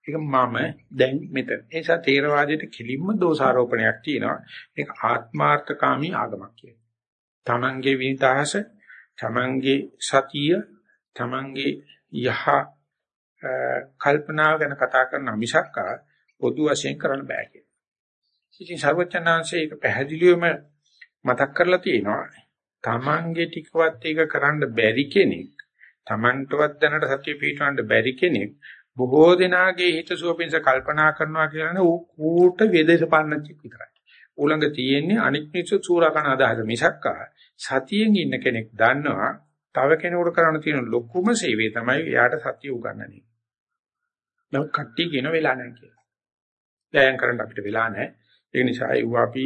ඒක මම දැන් මෙතන. ඒ නිසා තේරවාදයට කිලින්ම දෝෂාරෝපණයක් තියෙනවා. ඒක ආත්මාර්ථකාමී ආගමක් කියනවා. තමන්ගේ විනිදාස, තමන්ගේ සතිය, තමන්ගේ යහ කල්පනාව ගැන කතා කරන මිසක්කා පොදු වශයෙන් කරන්න බෑ කියලා. ඉතින් සර්වඥාන්සේ ඒක පැහැදිලිවම මතක් කරලා තියෙනවා. Tamange ටිකවත් ඒක කරන්න බැරි කෙනෙක් Tamanටවත් දැනට සතිය පිටවන්න බැරි කෙනෙක් බොහෝ දෙනාගේ හිතසුව පිණිස කල්පනා කරනවා කියන්නේ ඌ කූට වේදේශ පාලනච්චෙක් විතරයි. ඌළඟ තියෙන්නේ අනික් මිනිස්සු සූරාකන අදහස මිසක්කා සතියෙන් ඉන්න කෙනෙක් දන්නවා තව කෙනෙකුට කරන්න තියෙන ලොකුම සේවය තමයි එයාට සතිය උගන්වන්නේ. නමුත් කට්ටිය කියන වෙලා නැහැ කියලා. දැයන් කරන්න අපිට වෙලා නැහැ. ඒ නිසා ඒව අපි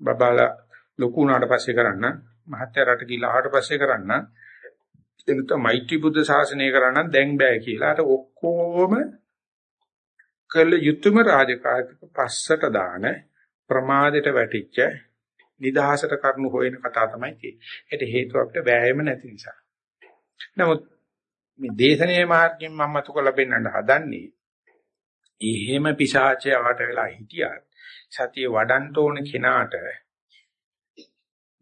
බබාලා ලොකු වුණාට පස්සේ කරන්න මහත්යරට ගිහලා ආවට පස්සේ කරන්න එනත මෛත්‍රී බුද්ධ ශාසනය කරන්න දැන් බෑ කියලා. අර ඔක්කොම කළ යුතුයම රාජකාරික පස්සට දාන ප්‍රමාදයට වැටිච්ච නිදහසට කරුණු හොයන කතා තමයි තියෙන්නේ. ඒට හේතුව අපිට වෑයම නැති නිසා. නමුත් මේ දේශනීය මාර්ගයෙන් මම මතක ලැබෙන්නට හදන්නේ එහෙම පිසාචයට වෙලා හිටියත් සතිය වඩන්න ඕන කෙනාට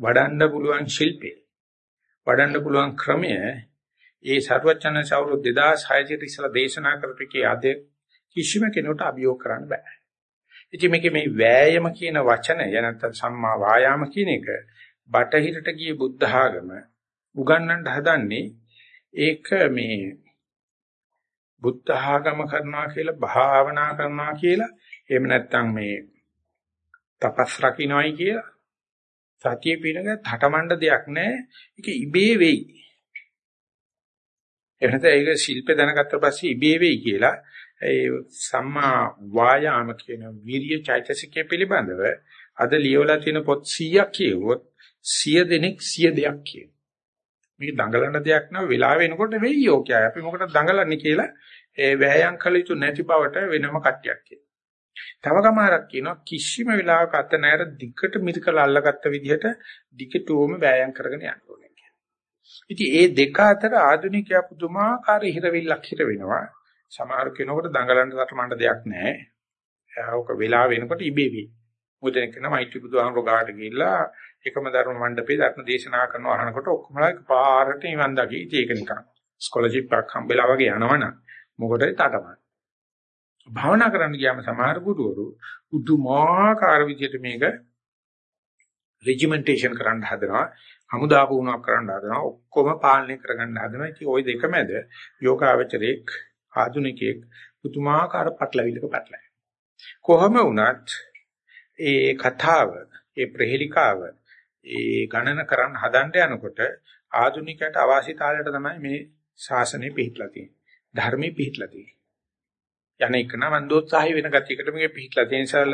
වඩන්න පුළුවන් ශිල්පේ වඩන්න පුළුවන් ක්‍රමය ඒ සර්වචන සෞරු 2006 ඉස්සලා දේශනා කරපිටේ අද කිසිම කෙනෙකුට අභියෝග කරන්න බෑ. ඉතින් මේකේ මේ වෑයම කියන වචනය නැත්නම් සම්මා වායාම කියන එක බටහිරට ගිය බුද්ධ ආගම උගන්වන්න හදන්නේ ඒක මේ බුද්ධ ආගම කරනවා කියලා භාවනා කරනවා කියලා එහෙම නැත්නම් මේ තපස් රකින්නයි කියලා සතිය පිනක තටමඬ දෙයක් නැහැ ඒක ඉබේ වෙයි. එහෙනම් ඒක ශිල්ප දැනගත්ත පස්සේ ඉබේ වෙයි කියලා ඒ සම්මා වායාම කියන විරිය චෛතසිකය පිළිබඳව අද ලියවලා තියෙන පොත් 100ක් කියවුවොත් 100 දෙනෙක් 100 දෙයක් කියන. මේක දඟලන දෙයක් නෑ වෙලාව වෙනකොට වෙයි යෝක්‍යයි. අපි මොකටද දඟලන්නේ කියලා ඒ වෑයම් කළ යුතු නැති බවට වෙනම කට්ටියක් කියනවා. තව කමාරක් කියනවා කිසිම වෙලාවක අත නැර දිගට මිරිකලා අල්ලගත්ත විදිහට දිගටම වෑයම් කරගෙන යන්න ඕනේ කියලා. ඉතින් මේ දෙක අතර ආධුනිකයා පුදුමාකාර හිරවිල්ලක් හිර වෙනවා. සමහර කෙනෙකුට දඟලන්න තරමට දෙයක් නැහැ. ඒක වෙලා වෙනකොට ඉබේ වෙයි. මොකද එක්කන මෛත්‍රී බුදුහාමුදුරුවෝ ගාට ගිහිල්ලා එකම ධර්ම මණ්ඩපේ ධර්ම දේශනා කරනවා අහනකොට ඔක්කොමලා පාරට නිවන් දකි. ඉතින් ඒක නිකන් ස්කෝලර්ෂිප් එකක් හම්බෙලා වගේ යනවනම් මොකටද තටමන්නේ. භාවනා කරන්න ගියාම සමහර ගුරුවරු උතුමාකාර විදිහට මේක රෙජිමෙන්ටේෂන් කරන්න හදනවා හමුදා පුහුණුවක් කරන්න හදනවා ඔක්කොම පාලනය කරගන්න හදනවා ඉතින් ওই දෙක මැද යෝගාවචරයේක් ආධුනිකයෙක් පුදුමාකාර පටලවිලක පැටලයි. කොහොම වුණත් ඒ කතාව, ඒ ප්‍රහෙලිකාව, ඒ ගණන කරන්න හදන්න යනකොට ආධුනිකයට අවාසි තාලයට තමයි මේ ශාසනය පිහිටලා තියෙන්නේ. ධර්මයේ පිහිටලා තියෙන්නේ. යන එක නම් මන්දෝත්සාහය වෙන ගතියකට මේක පිහිටලා තියෙන නිසා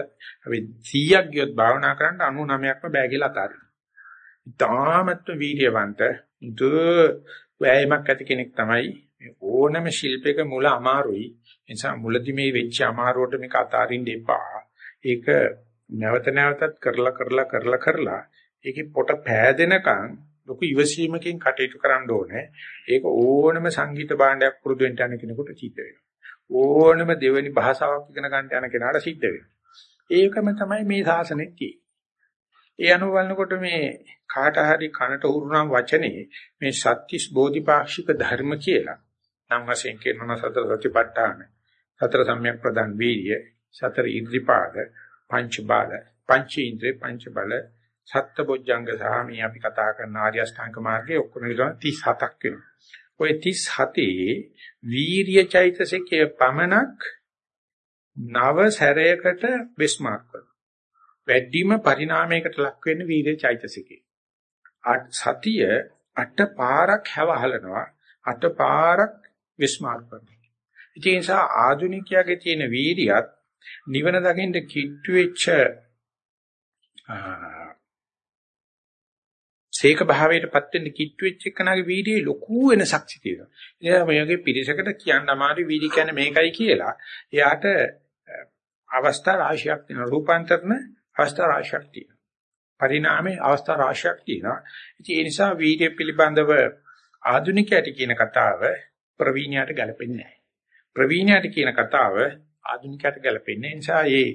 අපි 100ක් ගියොත් භාවනා කරන්න 99ක්ම බෑ කියලා අතාරිනවා. ඉතාමත්ම වීර්යවන්ත දුර වෑයමක් ඇති කෙනෙක් තමයි ඕනම ශිල්පයක මුල අමාරුයි. ඒ නිසා මුලදි මේ වෙච්ච අමාරුවට මේක අතාරින්න එපා. ඒක නැවත නැවතත් කරලා කරලා කරලා කරලා ඒකේ පොට පෑදෙනකන් ලොකු ඉවසීමකින් කටයුතු කරන්න ඕනේ. ඒක ඕනම සංගීත භාණ්ඩයක් පුරුදු වෙන්න යන කෙනෙකුට සිද්ධ වෙනවා. ඕනම දෙවෙනි භාෂාවක් ඉගෙන ගන්න යන කෙනාට සිද්ධ වෙනවා. ඒකම තමයි මේ ශාසනයේ තියෙන්නේ. ඒ අනුව බලනකොට මේ කාට හරි කනට උරුණම් වචනේ මේ සත්‍තිස් බෝධිපාක්ෂික ධර්ම කියලා නම් වශයෙන් කියනවා සතර සතිපට්ඨාන සතර සම්‍යක් ප්‍රදාන් වීර්ය සතර ඉන්ද්‍රිපාද පංච බල පංච ඉන්ද්‍රිය පංච බල සත්බොජ්ජංග සහ මේ අපි කතා කරන ආර්ය අෂ්ටාංග මාර්ගයේ ඔක්කොම විතර 37ක් වෙනවා. ওই 37 වීර්ය චෛතසිකයේ පමණක් නව සැරයකට බෙස්මාර්ක් කරනවා. වැඩිම පරිණාමයකට ලක් වෙන්න වීර්ය චෛතසිකේ. සතිය අට පාරක් හැවහලනවා අට පාරක් විස්මාර්ක කරනවා. ඒ නිසා ආධුනිකයාගේ තියෙන වීර්යයත් නිවන දකින්න කිට්ටු වෙච්ච සීක භාවයටපත් වෙන්න කිට්ටු වෙච්ච එකනාගේ වීර්යයේ ලොකු වෙනසක් තියෙනවා. එයා මේගේ පිරිසකට කියන්න අමාරු වීර්ය කියන්නේ මේකයි කියලා. එයාට අවස්ථා රාශියක් තියෙනවා. රූපාන්තරණ අවස්ථා රාශියක් තියෙනවා. පරිණාමයේ අවස්ථා රාශියක් තියෙනවා. ඉතින් ඒ නිසා වීර්ය පිළිබඳව ආධුනිකයට කියන කතාව ප්‍රවීණයාට ගැලපෙන්නේ නැහැ. ප්‍රවීණයාට කියන කතාව ආධුනිකයට ගැලපෙන්නේ නිසා මේ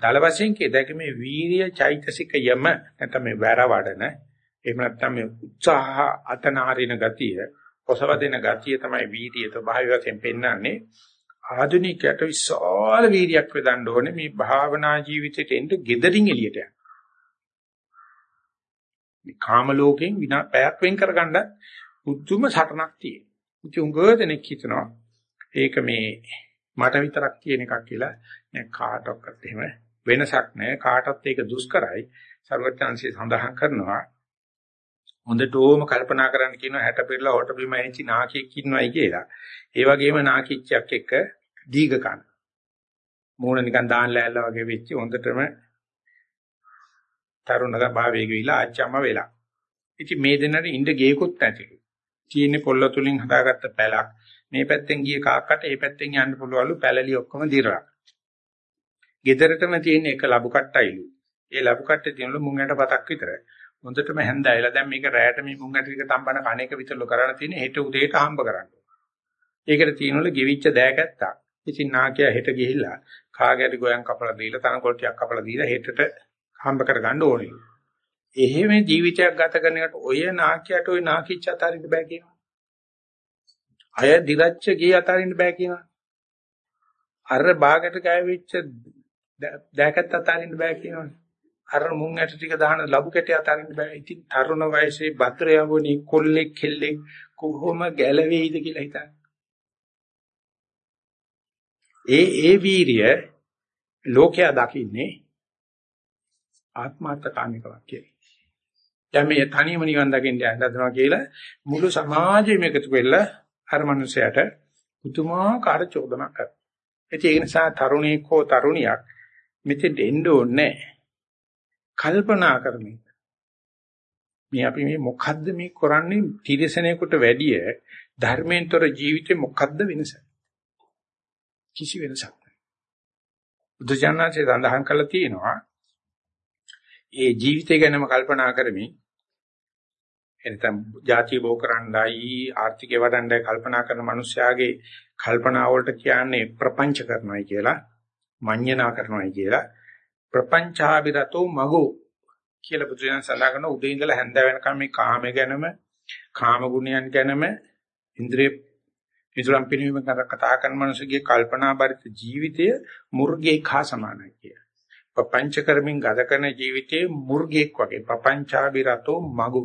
දල වශයෙන් කියදක මේ වීරිය චෛතසික යම නැත්නම් මේ වැරවඩන එහෙම නැත්නම් මේ උත්සාහ අතනාරින ගතිය ඔසවදෙන ගතිය තමයි වීරිය ස්වභාවය වශයෙන් පෙන්වන්නේ ආධුනිකයට විශාල වීරියක් වෙදන්න ඕනේ මේ භාවනා ජීවිතයට එන්න gederin එළියට යන්න. මේ කාම ලෝකෙන් විනා පැයක් වෙන් කරගන්න පුදුම සටනක් තියෙනවා. ඉතින් උංගෝදෙනෙක් හිතනවා ඒක මේ මට විතරක් කියන එකක් කියලා නෑ කාටවත් එහෙම වෙනසක් නෑ කාටවත් ඒක දුෂ්කරයි සර්වඥාන්සේ සඳහන් කරනවා හොඳටම කල්පනා කරන්න කියනවා හැට පෙරලා හොට බිම ඇනිච්ච නාකියෙක් ඉන්නවයි කියලා. ඒ වගේම නාකිච්චයක් එක්ක දීඝ කන. මූණ නිකන් දාන්න ලෑල්ලා වගේ වෙච්ච හොඳටම තරුණක භාවයේ ගිහිලා ආච්චම්ම වෙලා. ඉතින් මේ දෙන්නට ඉඳ ගේකුත් නැතිලු. තියෙන්නේ පොල්ල තුලින් හදාගත්ත පැලක්. මේ පැත්තෙන් ගිය කාක්කට ඒ පැත්තෙන් යන්න පුළුවන්ලු පැලලි ඔක්කොම දිරලා. ගෙදරටම තියෙන එක ලබු කට්ටයිලු. ඒ ලබු කට්ටේ තියෙනලු මුංගට පතක් විතර. හොඳටම හැන්දෑයලා දැන් මේක රැයට මේ මුංගට ටික තම්බන කණේක විතරලු කරණ තියෙන්නේ හෙට උදේට හම්බ කරන්න. ඒකට තියෙනවලු ගෙවිච්ච දෑකැත්තක්. ඉතින් නාකියා හෙට ගිහිල්ලා කාගෑරි ගෝයන් කපලා දීලා තනකොළ ටිකක් කපලා දීලා හෙටට හම්බ කරගන්න ඕනේ. එහෙම ජීවිතයක් ගත කරන එකට ඔය නාකියට ඔය නාකිච්ච අතාරින්න බෑ කියනවා. අය දිරච්ච ගේ අතාරින්න බෑ කියනවා. අර බාගට ගෑවිච්ච දැකත් අතාරින්න බෑ කියනවා. අර මුං ඇට ටික දාන ලබු කැටේ අතාරින්න බෑ. ඉතින් තරුණ වයසේ බද්දර යවුණි කොල්ලෙක් කෙල්ලෙක් කොහොම ගැලවෙයිද කියලා හිතන්න. ඒ ඒ වීරිය ලෝකයා දකින්නේ ආත්මාර්ථකාමිකවක් කියලා. දැන් මේ තනියම නිවන් දකින්න යන්න හදනවා කියලා මුළු සමාජෙම එකතු වෙලා අර මනුස්සයාට පුදුමාකාර චෝදනා කරනවා. ඒ නිසා තරුණයෙක් හෝ තරුණියක් මෙතෙන් එන්න ඕනේ කල්පනා කරමින් මේ අපි මේ මොකද්ද මේ කරන්නේ තිරසනෙකුට වැඩිය ධර්මයෙන්තර ජීවිතේ මොකද්ද වෙනස කිසි වෙනසක් නැහැ. බුදුජානනාංශය සඳහන් කරලා තියෙනවා ඒ ජීවිතය ගැනම කල්පනා කරමින් එනතම් ಜಾති බෝ කරන්නයි ආර්ථිකය වඩන්නයි කල්පනා කරන මිනිස්යාගේ කල්පනා වලට කියන්නේ ප්‍රපංච කරනවායි කියලා මඤ්ඤණා කරනවායි කියලා ප්‍රපංචාබිරතෝ මගෝ කියලා බුදුන් සඳහන් කරන උදේ ඉඳලා හැන්ද වෙනකම් මේ කාමය ගැනම කාම ගුණයන් ගැනම ඉන්ද්‍රිය මිතුරන් පිනවීම කර කතා කරන මිනිසුගේ කල්පනා බරිත ජීවිතය මුර්ගෙක් හා සමානයි කිය. පපංච කර්මෙන් ගත කරන ජීවිතයේ මුර්ගෙක් වගේ පපංචාබිරතෝ මගු.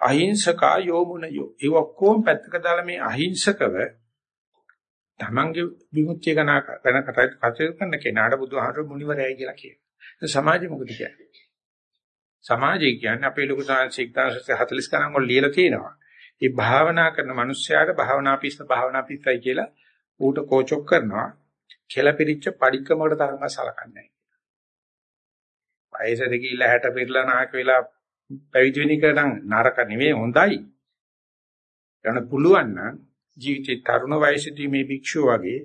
අහිංසකා යෝමුනයෝ. ඒ ඔක්කොම පැත්තක දාලා මේ අහිංසකව තමන්ගේ විමුක්තිය ගැන ගැන කතා කරන කෙනාට බුදුහාමුදුරු මුනිවරයයි කියලා කියනවා. සමාජෙ මොකද කියන්නේ? සමාජය කියන්නේ අපේ ලොකු සංස්කෘතික 40 ගණන් වල ලියලා තියෙනවා. මේ භාවනා කරන මිනිස්යාට භාවනා පිස්ස භාවනා පිස්සයි කියලා ඌට කෝචොක් කරනවා. කෙලපිරිච්ච padikkaමකට තරම සලකන්නේ නැහැ. වයසට ගිහිල්ලා 60 පෙරලා නායක වෙලා පැවිදි වෙන එක නම් නරක නෙවෙයි හොඳයි. යන පුළුවන් නම් ජීවිතේ තරුණ වයසේදී මේ භික්ෂුව වගේ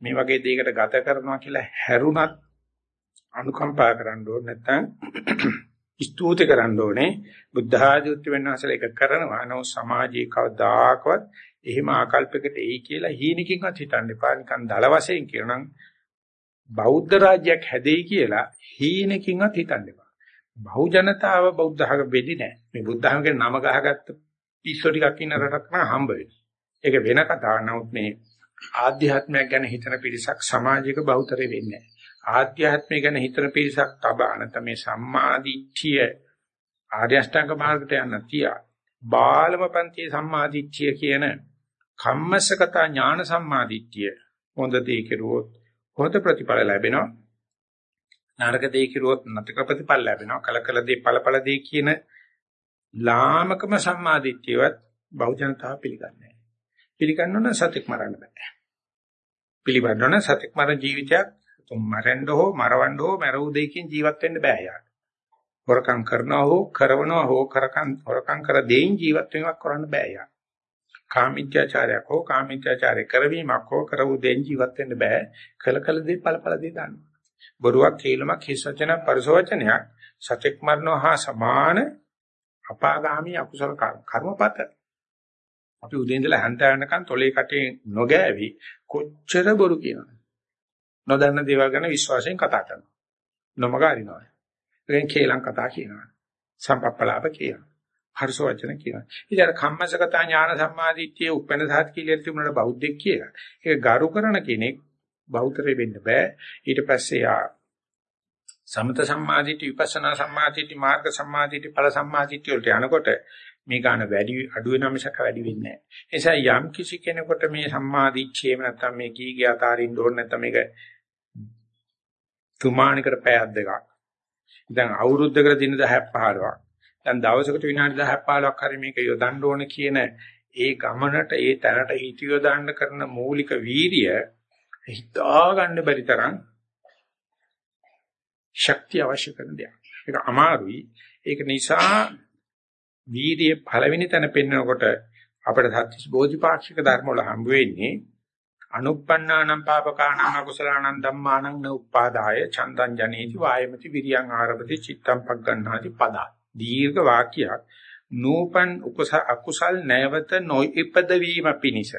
මේ වගේ දෙයකට ගත කරනවා කියලා හැරුණත් අනුකම්පා කරන්න ඕනේ නැත්නම් ස්තුති කරන්න ඕනේ. බුද්ධ ආධිත්‍ය වෙනවාසල එක කරනවා. නෝ සමාජයේ කවදාකවත් එහෙම ආකල්පයකට එයි කියලා හීනකින්වත් හිතන්න එපා. නිකන් දල වශයෙන් කියනනම් බෞද්ධ රාජ්‍යයක් හැදෙයි කියලා හීනකින්වත් හිතන්න එපා. බහු ජනතාව බෞද්ධ ධර්ම වෙදි නැහැ. මේ බුද්ධ ධර්මගේ නම ගහගත්ත පිස්සෝ ටිකක් ඉන්න රටක් නම් හම්බ වෙනවා. ඒක වෙන කතාවක්. නමුත් මේ ආධ්‍යාත්මයක් ගැන හිතන පිරිසක් සමාජයක බහුතරේ වෙන්නේ නැහැ. ආධ්‍යාත්මය ගැන හිතන පිරිසක් තබා නැත්නම් මේ සම්මාදිට්ඨිය ආර්ය අෂ්ටාංග මාර්ගයට යන්න තියා බාලම පන්තියේ සම්මාදිට්ඨිය කියන කම්මස්සගත ඥාන සම්මාදිට්ඨිය හොඳ දේ කෙරුවොත් හොඳ ප්‍රතිඵල ලැබෙනවා. නරක දේ කෙරුවොත් නරක ප්‍රතිඵල ලැබෙනවා. කලකල දේ ඵලඵල දේ කියන ලාමකම සම්මාදිට්ඨියවත් බහුජනතාව පිළිගන්නේ නැහැ. පිළිගන්නොන සත්‍යක් මරන්න බෑ. පිළිබඳවන සත්‍යක් මරණ ජීවිතයක් මරෙන්න හෝ මරවන්න හෝ මරව දෙයකින් ජීවත් වෙන්න බෑ යාට. හොරකම් කරනවා හෝ කරවනවා හෝ කරකම් හොරකම් කර දෙයින් ජීවත් වෙනවක් කරන්න බෑ යාට. කාමීත්‍යාචාරයක් හෝ කාමීත්‍යාචාරය කරවීමක් හෝ කරවු දෙයින් ජීවත් වෙන්න බෑ. කල කල දේ ඵලඵල දේ දාන්න. බොරුවක් කේලමක් හිස් වචන පරිසවචනයක් සත්‍යක් මරනවා හා සමාන අපාගාමී අකුසල කර්මපත. අපි උදේ ඉඳලා හන්ට යනකන් තොලේ කටේ නොගෑවි කොච්චර බොරු කියනවද? නොදන්න දේවල් ගැන විශ්වාසයෙන් කතා කරනවා. නොමග අරිනවා. ඒකෙන් කේලම් කතා කියනවා. සම්පප්පලාප කියනවා. හර්ෂ වචන කියනවා. ඉතින් අර කම්මසගත ඥාන සම්මාදිට්ඨිය උපෙන සාත් කියලා තිබුණාට බෞද්ධෙක් කියලා. ඒක ගරු කරන කෙනෙක් බෞද්ධරේ වෙන්න බෑ. ඊට පස්සේ ආ සමත සම්මාදිට්ඨි විපස්සනා සම්මාදිට්ඨි මාර්ග සම්මාදිට්ඨි ඵල සම්මාදිට්ඨි වලට යනකොට මේ ගාන වැඩි අඩු වෙන මිසක වැඩි වෙන්නේ නැහැ. ඒ නිසා යම් කිසි කෙනෙකුට මේ සම්මාදිච්චේම නැත්නම් මේ කී ගිය අතාරින්න ඕන නැත්නම් මේක තුමානිකට පැයක් දෙකක්. දැන් අවුරුද්දකට දින 10ක් 15ක්. දැන් දවසකට විනාඩි 10ක් 15ක් හරි මේක යොදන්න ඕන කියන ඒ ගමනට ඒ තැනට හිත යොදන්න කරන මූලික වීරිය හිතා ගන්න බැරි තරම් ශක්තිය අවශ්‍ය කරන දෙයක්. ඒක අමාරුයි. ඒක නිසා වීර්යයේ පළවෙනි තැන පෙන්වනකොට අපිට සත්‍විස් බෝධිපාක්ෂික ධර්ම වල හම්බ වෙන්නේ අනුප්පන්නානම් පාපකානම් අකුසලානම් ධම්මානම් න උපාදාය චන්දං ජනේති වායමති විරියං ආරභති චිත්තං පග්ගණ්හාති පදා. දීර්ඝ වාක්‍යයක්. නූපන් අකුසල් නැවත නොඉපද වීම පිණිස.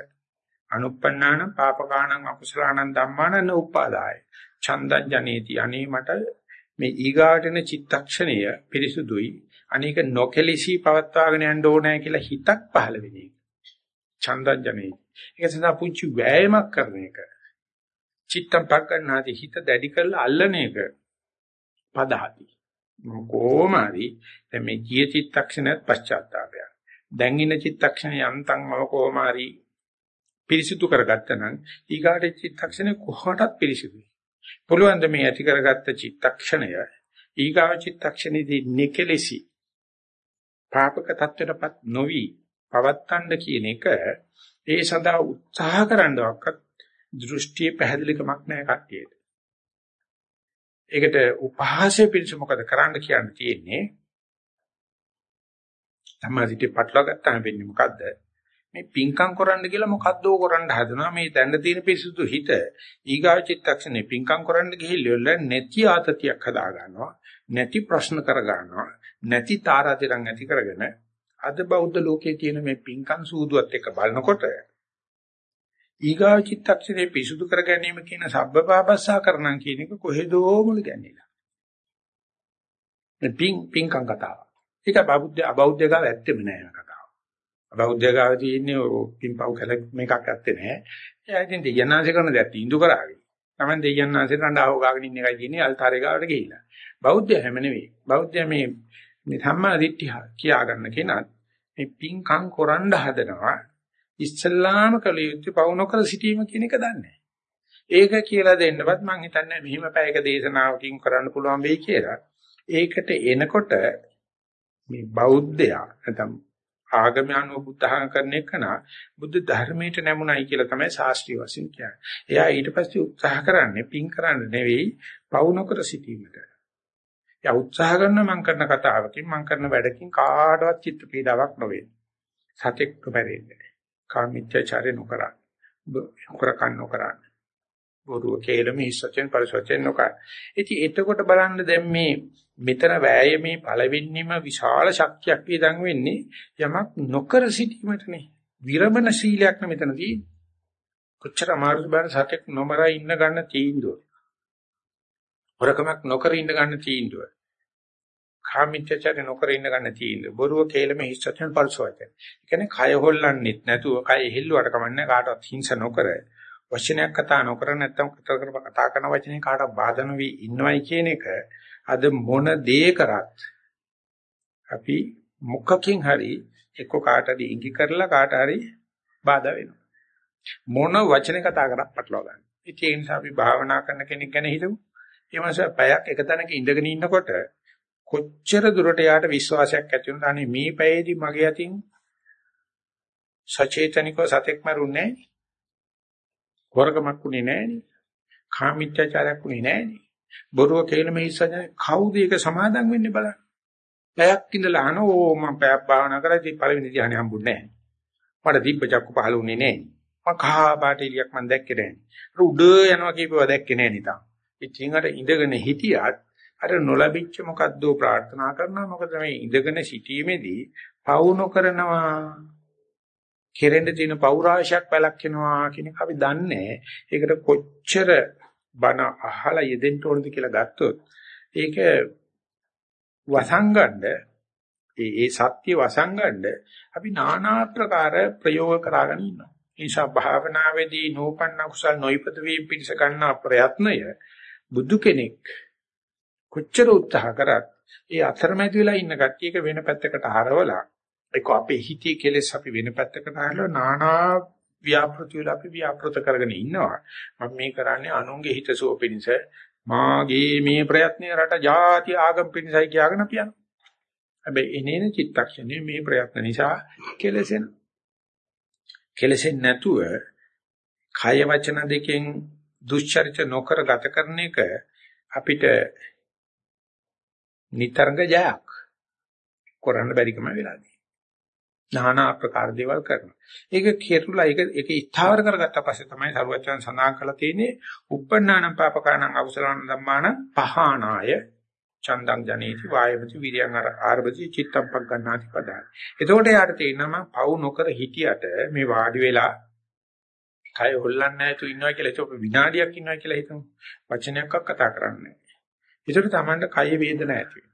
අනුප්පන්නානම් පාපකානම් අකුසලානම් ධම්මානම් න උපාදාය චන්දං ජනේති. අනේ මට මේ ඊගාටන චිත්තක්ෂණය පිරිසුදුයි. අනේක නොකෙලිසි පවත්වාගෙන යන්න ඕනෑ කියලා හිතක් පහළ වෙන එක. චන්දජනේ. ඒක සඳහා පුංචි වෑයමක් කරන එක. චිත්තම් පක්කන්නාදී හිත දැඩි කරලා අල්ලන එක. පදහති. කොහොමරි දැන් මේ ජීය චිත්තක්ෂණයත් පශ්චාත්තාපය. දැන් ඉන්න චිත්තක්ෂණය යන්තම් මම කොහොමරි පිරිසිදු කරගත්තා නම් ඊගාට චිත්තක්ෂණය කොහොටත් පිරිසිදුයි. පුළුවන් ද මේ ඇති කරගත්ත චිත්තක්ෂණය ඊගාව චිත්තක්ෂණයේදී නිකලෙසි පාපක தත්වයටපත් නොවි පවත්තන්න කියන එක ඒ සඳහා උත්සාහ කරනවක්වත් දෘෂ්ටි පැහැදිලිකමක් නැහැ කට්ටියට. ඒකට උපහාසය පිළිස මොකද කරන්න කියන්න තියෙන්නේ? සම්මාදිටේ පටලවා ගත්තාම වෙන්නේ මොකද්ද? මේ පිංකම් කරන්න කියලා මොකද්දෝ කරන්න හදනවා මේ දැන්න තියෙන පිසුදු හිත ඊගාව චිත්තක්ෂණේ පිංකම් කරන්න ගිහිල්ලා නැති ආතතියක් හදා ගන්නවා නැති ප්‍රශ්න කර ගන්නවා නැති තාරාතිරම් ඇති කරගෙන අද බෞද්ධ ලෝකයේ තියෙන මේ පිංකම් සූදුවත් එක්ක බලනකොට ඊගාව චිත්තක්ෂණේ පිසුදු කර ගැනීම කියන සබ්බපාපස්සා කරනම් කියන එක කොහෙදෝ මුල ගැන්නේලා. මේ පිං පිංකම් කතාව. ඒක බෞද්ධ අබෞද්ධ ගාව ඇත්තෙම නෑ කතාව. අබෞද්ධ ගාව තියෙන්නේ පිංපව් කල මේකක් ඇත්තේ නෑ. එයා ඉතින් දෙයන්නාංශ කරන දේ තීන්දුව කරාවි. තමයි දෙයන්නාංශේ රණ්ඩාව ගාගෙන ඉන්න එකයි කියන්නේ අල්තාරේ ගාවට ගිහිල්ලා. බෞද්ධය හැම නෙවෙයි. බෞද්ධය මේ මේ ධම්මා දිට්ඨිය කියා ගන්න කෙනත් මේ පිංකම් කරන්න හදනවා ඉස්සල්ලාම කළ යුත්තේ පවු නොකර සිටීම කියන එක දන්නේ ඒක කියලා දෙන්නවත් මම හිතන්නේ මෙහිම පැයක දේශනාවකින් කරන්න පුළුවන් වෙයි කියලා. ඒකට එනකොට මේ බෞද්ධයා නැත්නම් ආගම අනුව බුද්ධහං කරන එකන බුද්ධ ධර්මයට නැමුණයි කියලා තමයි ශාස්ත්‍රීය වශයෙන් කියන්නේ. එයා ඊට පස්සේ උත්සාහ කරන්නේ පිං කරන්න නෙවෙයි පවු නොකර සිටීමට. එයා උත්සාහ කරන මම කරන කතාවකින් මම කරන වැඩකින් කාටවත් චිත්ත පීඩාවක් නොවේ. සතෙක් නොබැරෙන්නේ. කාමීත්‍යචාරය නොකරන. නොකරකන් නොකරන. බොරුව කේලම හිස්සචෙන් පරිසචෙන් නොකර. ඉතින් එතකොට බලන්න දැන් මේ මෙතන වෑයමේ පළවෙනිම විශාල ශක්තියක් වියදම් වෙන්නේ යමක් නොකර සිටීමටනේ. විරමණ සීලයක් නෙ මෙතන තියෙන්නේ. කොච්චර අමාරුද බලන්න සතෙක් නොමරා ඉන්න ගන්න තීන්දුව. හොරකමක් නොකර ඉන්න ගන්න තීන්දුව. කාමීත්‍යචාරය නොකර ඉන්න ගන්න තීන්දුව. බොරුව කේලම හිස්සචෙන් පරිසචෙන්. ඒ කියන්නේ කය හොල්ලන්නෙත් නැතුව කය හෙල්ලුවට කමන්නේ කාටවත් හිංස නොකර වචනයක් කතා නොකර නැත්නම් කතා කරප කතා කරන වචනේ කාටවත් බාධා නොවි ඉන්නවයි කියන එක අද මොන දේ කරත් අපි මුඛකින් හරි එක්ක කාට හරි ඉඟි කරලා කාට හරි බාධා වෙනවා මොන වචනේ කතා කරත් පටලවා ගන්න. ඒ නිසා අපි භාවනා කරන කෙනෙක් ගැන හිතමු. ඒ මාසේ පැයක් එක තැනක ඉඳගෙන ඉන්නකොට කොච්චර දුරට යාට විශ්වාසයක් ඇති වුණාද අනේ මේ පැයේදී මගේ අතින් සචේතනිකව සතෙක් මරුන්නේ නැහැ. වර්ගමක් උනේ නැහනේ. කාමීත්‍යචාරයක් උනේ නැහනේ. බොරුව කේල මෙහිසජන කවුද ඒක සමාදම් වෙන්නේ බලන්න. පැයක් ඉඳලා අහන ඕ මම පැයක් භාවනා කරා ඉතින් පළවෙනි ධ්‍යානෙ හම්බුන්නේ නැහැ. මට දිබ්බ චක්කු පහළ වුණේ නැහැ. මම කහා පාට එලියක් මම දැක්කේ නැහැ. අර උඩ යනවා කියපුවා දැක්කේ නැහැ නිකන්. ඉතින් අර ඉඳගෙන හිටියත් අර නොලැබිච්ච මොකද්දෝ ප්‍රාර්ථනා කරනවා මොකද මේ ඉඳගෙන සිටීමේදී පවු නොකරනවා කෙරෙන්න තියෙන පෞරාශයක් වැළක්වෙනවා කියන එක අපි දන්නේ. ඒකට කොච්චර බණ අහලා යෙදෙන්න ඕනද කියලා ගත්තොත් ඒක වසංගණ්ඩ ඒ ඒ සත්‍ය වසංගණ්ඩ අපි নানা ආකාර ප්‍රයෝග කරගෙන ඉන්නවා. ඒ නිසා භාවනාවේදී නෝපන්න කුසල් නොයිපද වී පිටස ගන්නා ප්‍රයත්නය බුදු කෙනෙක් කොච්චර උත්සාහ කරත් ඒ අතරමැදි වෙලා ඉන්න කට්ටියක වෙන පැත්තකට හරවලා ඒක අපේ හිතේ කෙලෙස් අපි වෙන පැත්තකට හරලා නානා ව්‍යාපෘති වල අපි ව්‍යාපෘත කරගෙන ඉන්නවා. මම මේ කරන්නේ අනුන්ගේ හිතසුව පිණිස මාගේ මේ ප්‍රයත්නය රට ಜಾති ආගම් පිණිසයි කියලාගෙන අපි යනවා. හැබැයි එනේන චිත්තක්ෂණය මේ ප්‍රයත්න නිසා කෙලසෙන. කෙලසෙන්නේ නැතුව කය වචන දෙකෙන් දුෂ්චරිත නොකර ගත කරන එක අපිට නිතරංග ජයක් කරන්න බැරිකම වෙලාදී. নানা ආකාර දේවල් කරනවා. ඒක කෙරුලා ඒක ඒක ඉස්තාවර කරගත්ත පස්සේ තමයි සරුවචන සඳහන් කරලා තියෙන්නේ uppannānaṁ pāpakānaṁ akusalaṇ ධම්මාන පහානාය චන්දං ජනේති වායවති විරියං ආරභති චිත්තම් පග්ගණ්ණාති පදා. එතකොට යාට තේරෙනවා පවු නොකර හිටියට මේ වාඩි වෙලා කය හොල්ලන්නේ නැතු ඉන්නවා කියලා ඒක විනාඩියක් ඉන්නවා කියලා හිතමු. වචනයක්වත් කතා කරන්නේ නැහැ. ඒකට තමයි කය වේදන ඇති වෙන්නේ.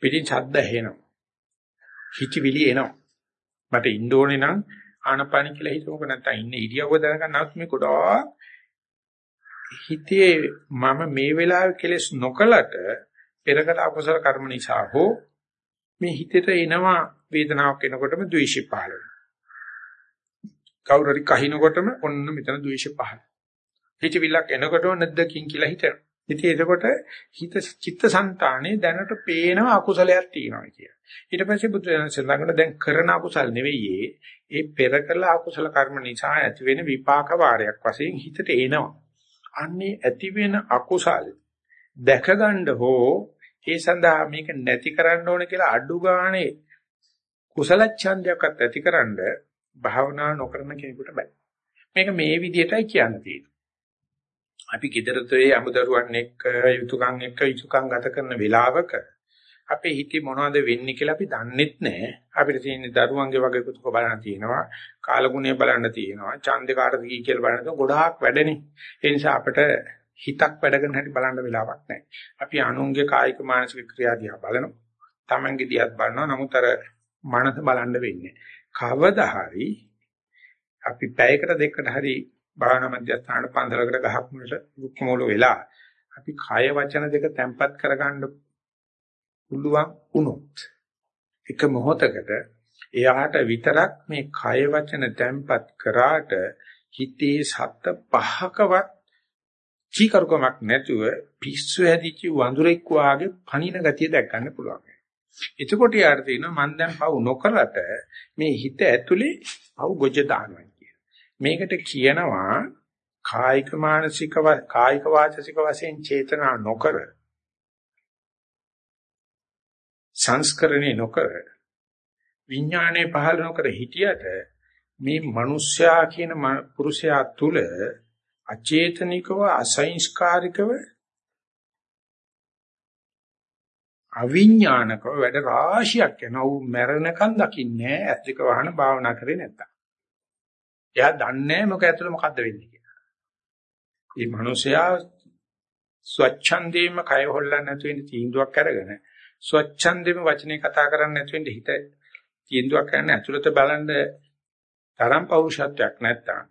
පිටින් ශබ්ද ඇහෙනවා. හිතවිලි එනවා. මට ඉන්න ඕනේ නම් ආනපාන කියලා හිතමුක නැත්නම් ඉන්නේ ඉරියව්ව දැනගන්නවත් මේ ගොඩාක් හිතේ මම මේ වෙලාවේ කෙලස් නොකලට පෙරකට අකුසල කර්ම නිසා හෝ මේ හිතේට එනවා වේදනාවක් එනකොටම ද්වේෂය පහළ වෙනවා. කවුරු හරි කහිනකොටම ඔන්න මෙතන ද්වේෂය පහළ. හිතවිල්ලක් එනකොටම නැද්දකින් කියලා හිතනවා. ඉතින් එතකොට හිත චිත්තසංතානේ දැනට පේනවා අකුසලයක් තියෙනවා කිය. ඊට පස්සේ බුදුරජාණන් සඳහන් දැන් කරන අකුසල් නෙවෙයි ඒ පෙර කළ අකුසල කර්ම නිසා ඇතිවෙන විපාක වාරයක් වශයෙන් හිතට එනවා. අන්නේ ඇතිවෙන අකුසල් දැකගන්න හෝ ඒ සඳහා මේක නැති කරන්න ඕන කියලා අඩු ගානේ කුසල ඡන්දයක්වත් ඇතිකරන්න භාවනා නොකරන කෙනෙකුට බෑ. මේක මේ විදිහටයි කියන්න තියෙන්නේ. අපි GestureDetector අමුදරුවන් එක්ක යුතුයකම් එක්ක යුතුයකම් ගත කරන වෙලාවක අපේ හිතේ මොනවද වෙන්නේ කියලා අපි දන්නෙත් නැහැ. අපිට තියෙන දරුවන්ගේ වගේ කුතුක බලන්න තියෙනවා, කාලගුණය බලන්න තියෙනවා, ඡන්දේ කාටද කී කියලා බලන්න තියෙනවා. ගොඩාක් වැඩනේ. ඒ නිසා අපිට හිතක් වැඩ කරන හැටි බලන්න වෙලාවක් නැහැ. අපි අනුන්ගේ කායික මානසික ක්‍රියා දිහා බලනවා. Tamange දිහාත් බලනවා. නමුත් අර මනස බලන්න වෙන්නේ. කවදා හරි අපි පැයකට දෙකකට හරි භාවනා මධ්‍යස්ථාන පන්සලකට ගහක් මුලට දුක් මූල වෙලා අපි කය වචන දෙක තැම්පත් කරගන්න පුළුවන් වුණොත් එක මොහොතකට එයාට විතරක් මේ කය වචන තැම්පත් කරාට හිතේ සත්ත පහකවත් චීකරුකමක් නැතුව පිස්සු හැදිච්ච වඳුරෙක් වාගේ පණින ගතිය දැක් ගන්න පුළුවන්. එතකොට යාට තියෙනවා මම දැන් පව් නොකරට මේ හිත ඇතුලේ පව් ගොජ දානවා. මේකට කියනවා කායික මානසික කායික වාචසික වශයෙන් චේතනා නොකර සංස්කරණේ නොකර විඥානයේ පහළ නොකර හිටියට මේ මිනිස්යා කියන පුරුෂයා තුල අචේතනිකව අසංස්කාරිකව අවිඥානිකව වැඩ රාශියක් යනවා. ඌ මැරෙනකන් දකින්නේ ඇස් දෙක වහන භාවනා කරේ නැත්තම්. එයා දන්නේ මොක ඇතුළ මොකද්ද වෙන්නේ කියලා. මේ මිනිසයා ස්වච්ඡන්දේම කය හොල්ලන්න නැතු වෙන තීන්දුවක් අරගෙන ස්වච්ඡන්දේම වචනේ කතා කරන්න නැතු වෙන හිත තීන්දුවක් ගන්න ඇතුළත බලන්න තරම් පෞරුෂත්වයක් නැත්තම්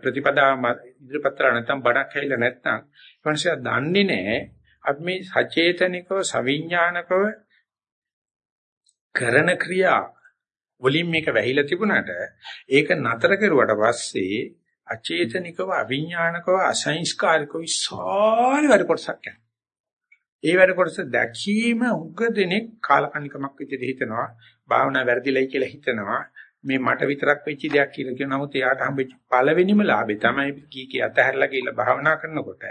ප්‍රතිපදා ඉදිරිපත්‍ර නැත්තම් බණක් ඇහිලා නැත්තම් මිනිසයා දන්නේ නැහැ අපි මේ සචේතනිකව සවිඥානිකව කරන ක්‍රියා වලින් මේක වැහිලා තිබුණාට ඒක නතර කරුවට පස්සේ අචේතනිකව අවිඥානිකව අසංස්කාරිකව විශාල වැඩ කොටසක් යනවා. ඒ වැඩ කොටස දැකීම උග දෙනෙක් කාලකණිකමක් විදිහට හිතනවා භාවනා වැරදිලයි කියලා හිතනවා මේ මට විතරක් වෙච්ච දෙයක් කියලා කියන නමුත් එයාට හම්බෙච්ච පළවෙනිම ලාභේ තමයි කී කී අතහැරලා ගිහිල්ලා භාවනා කරනකොට.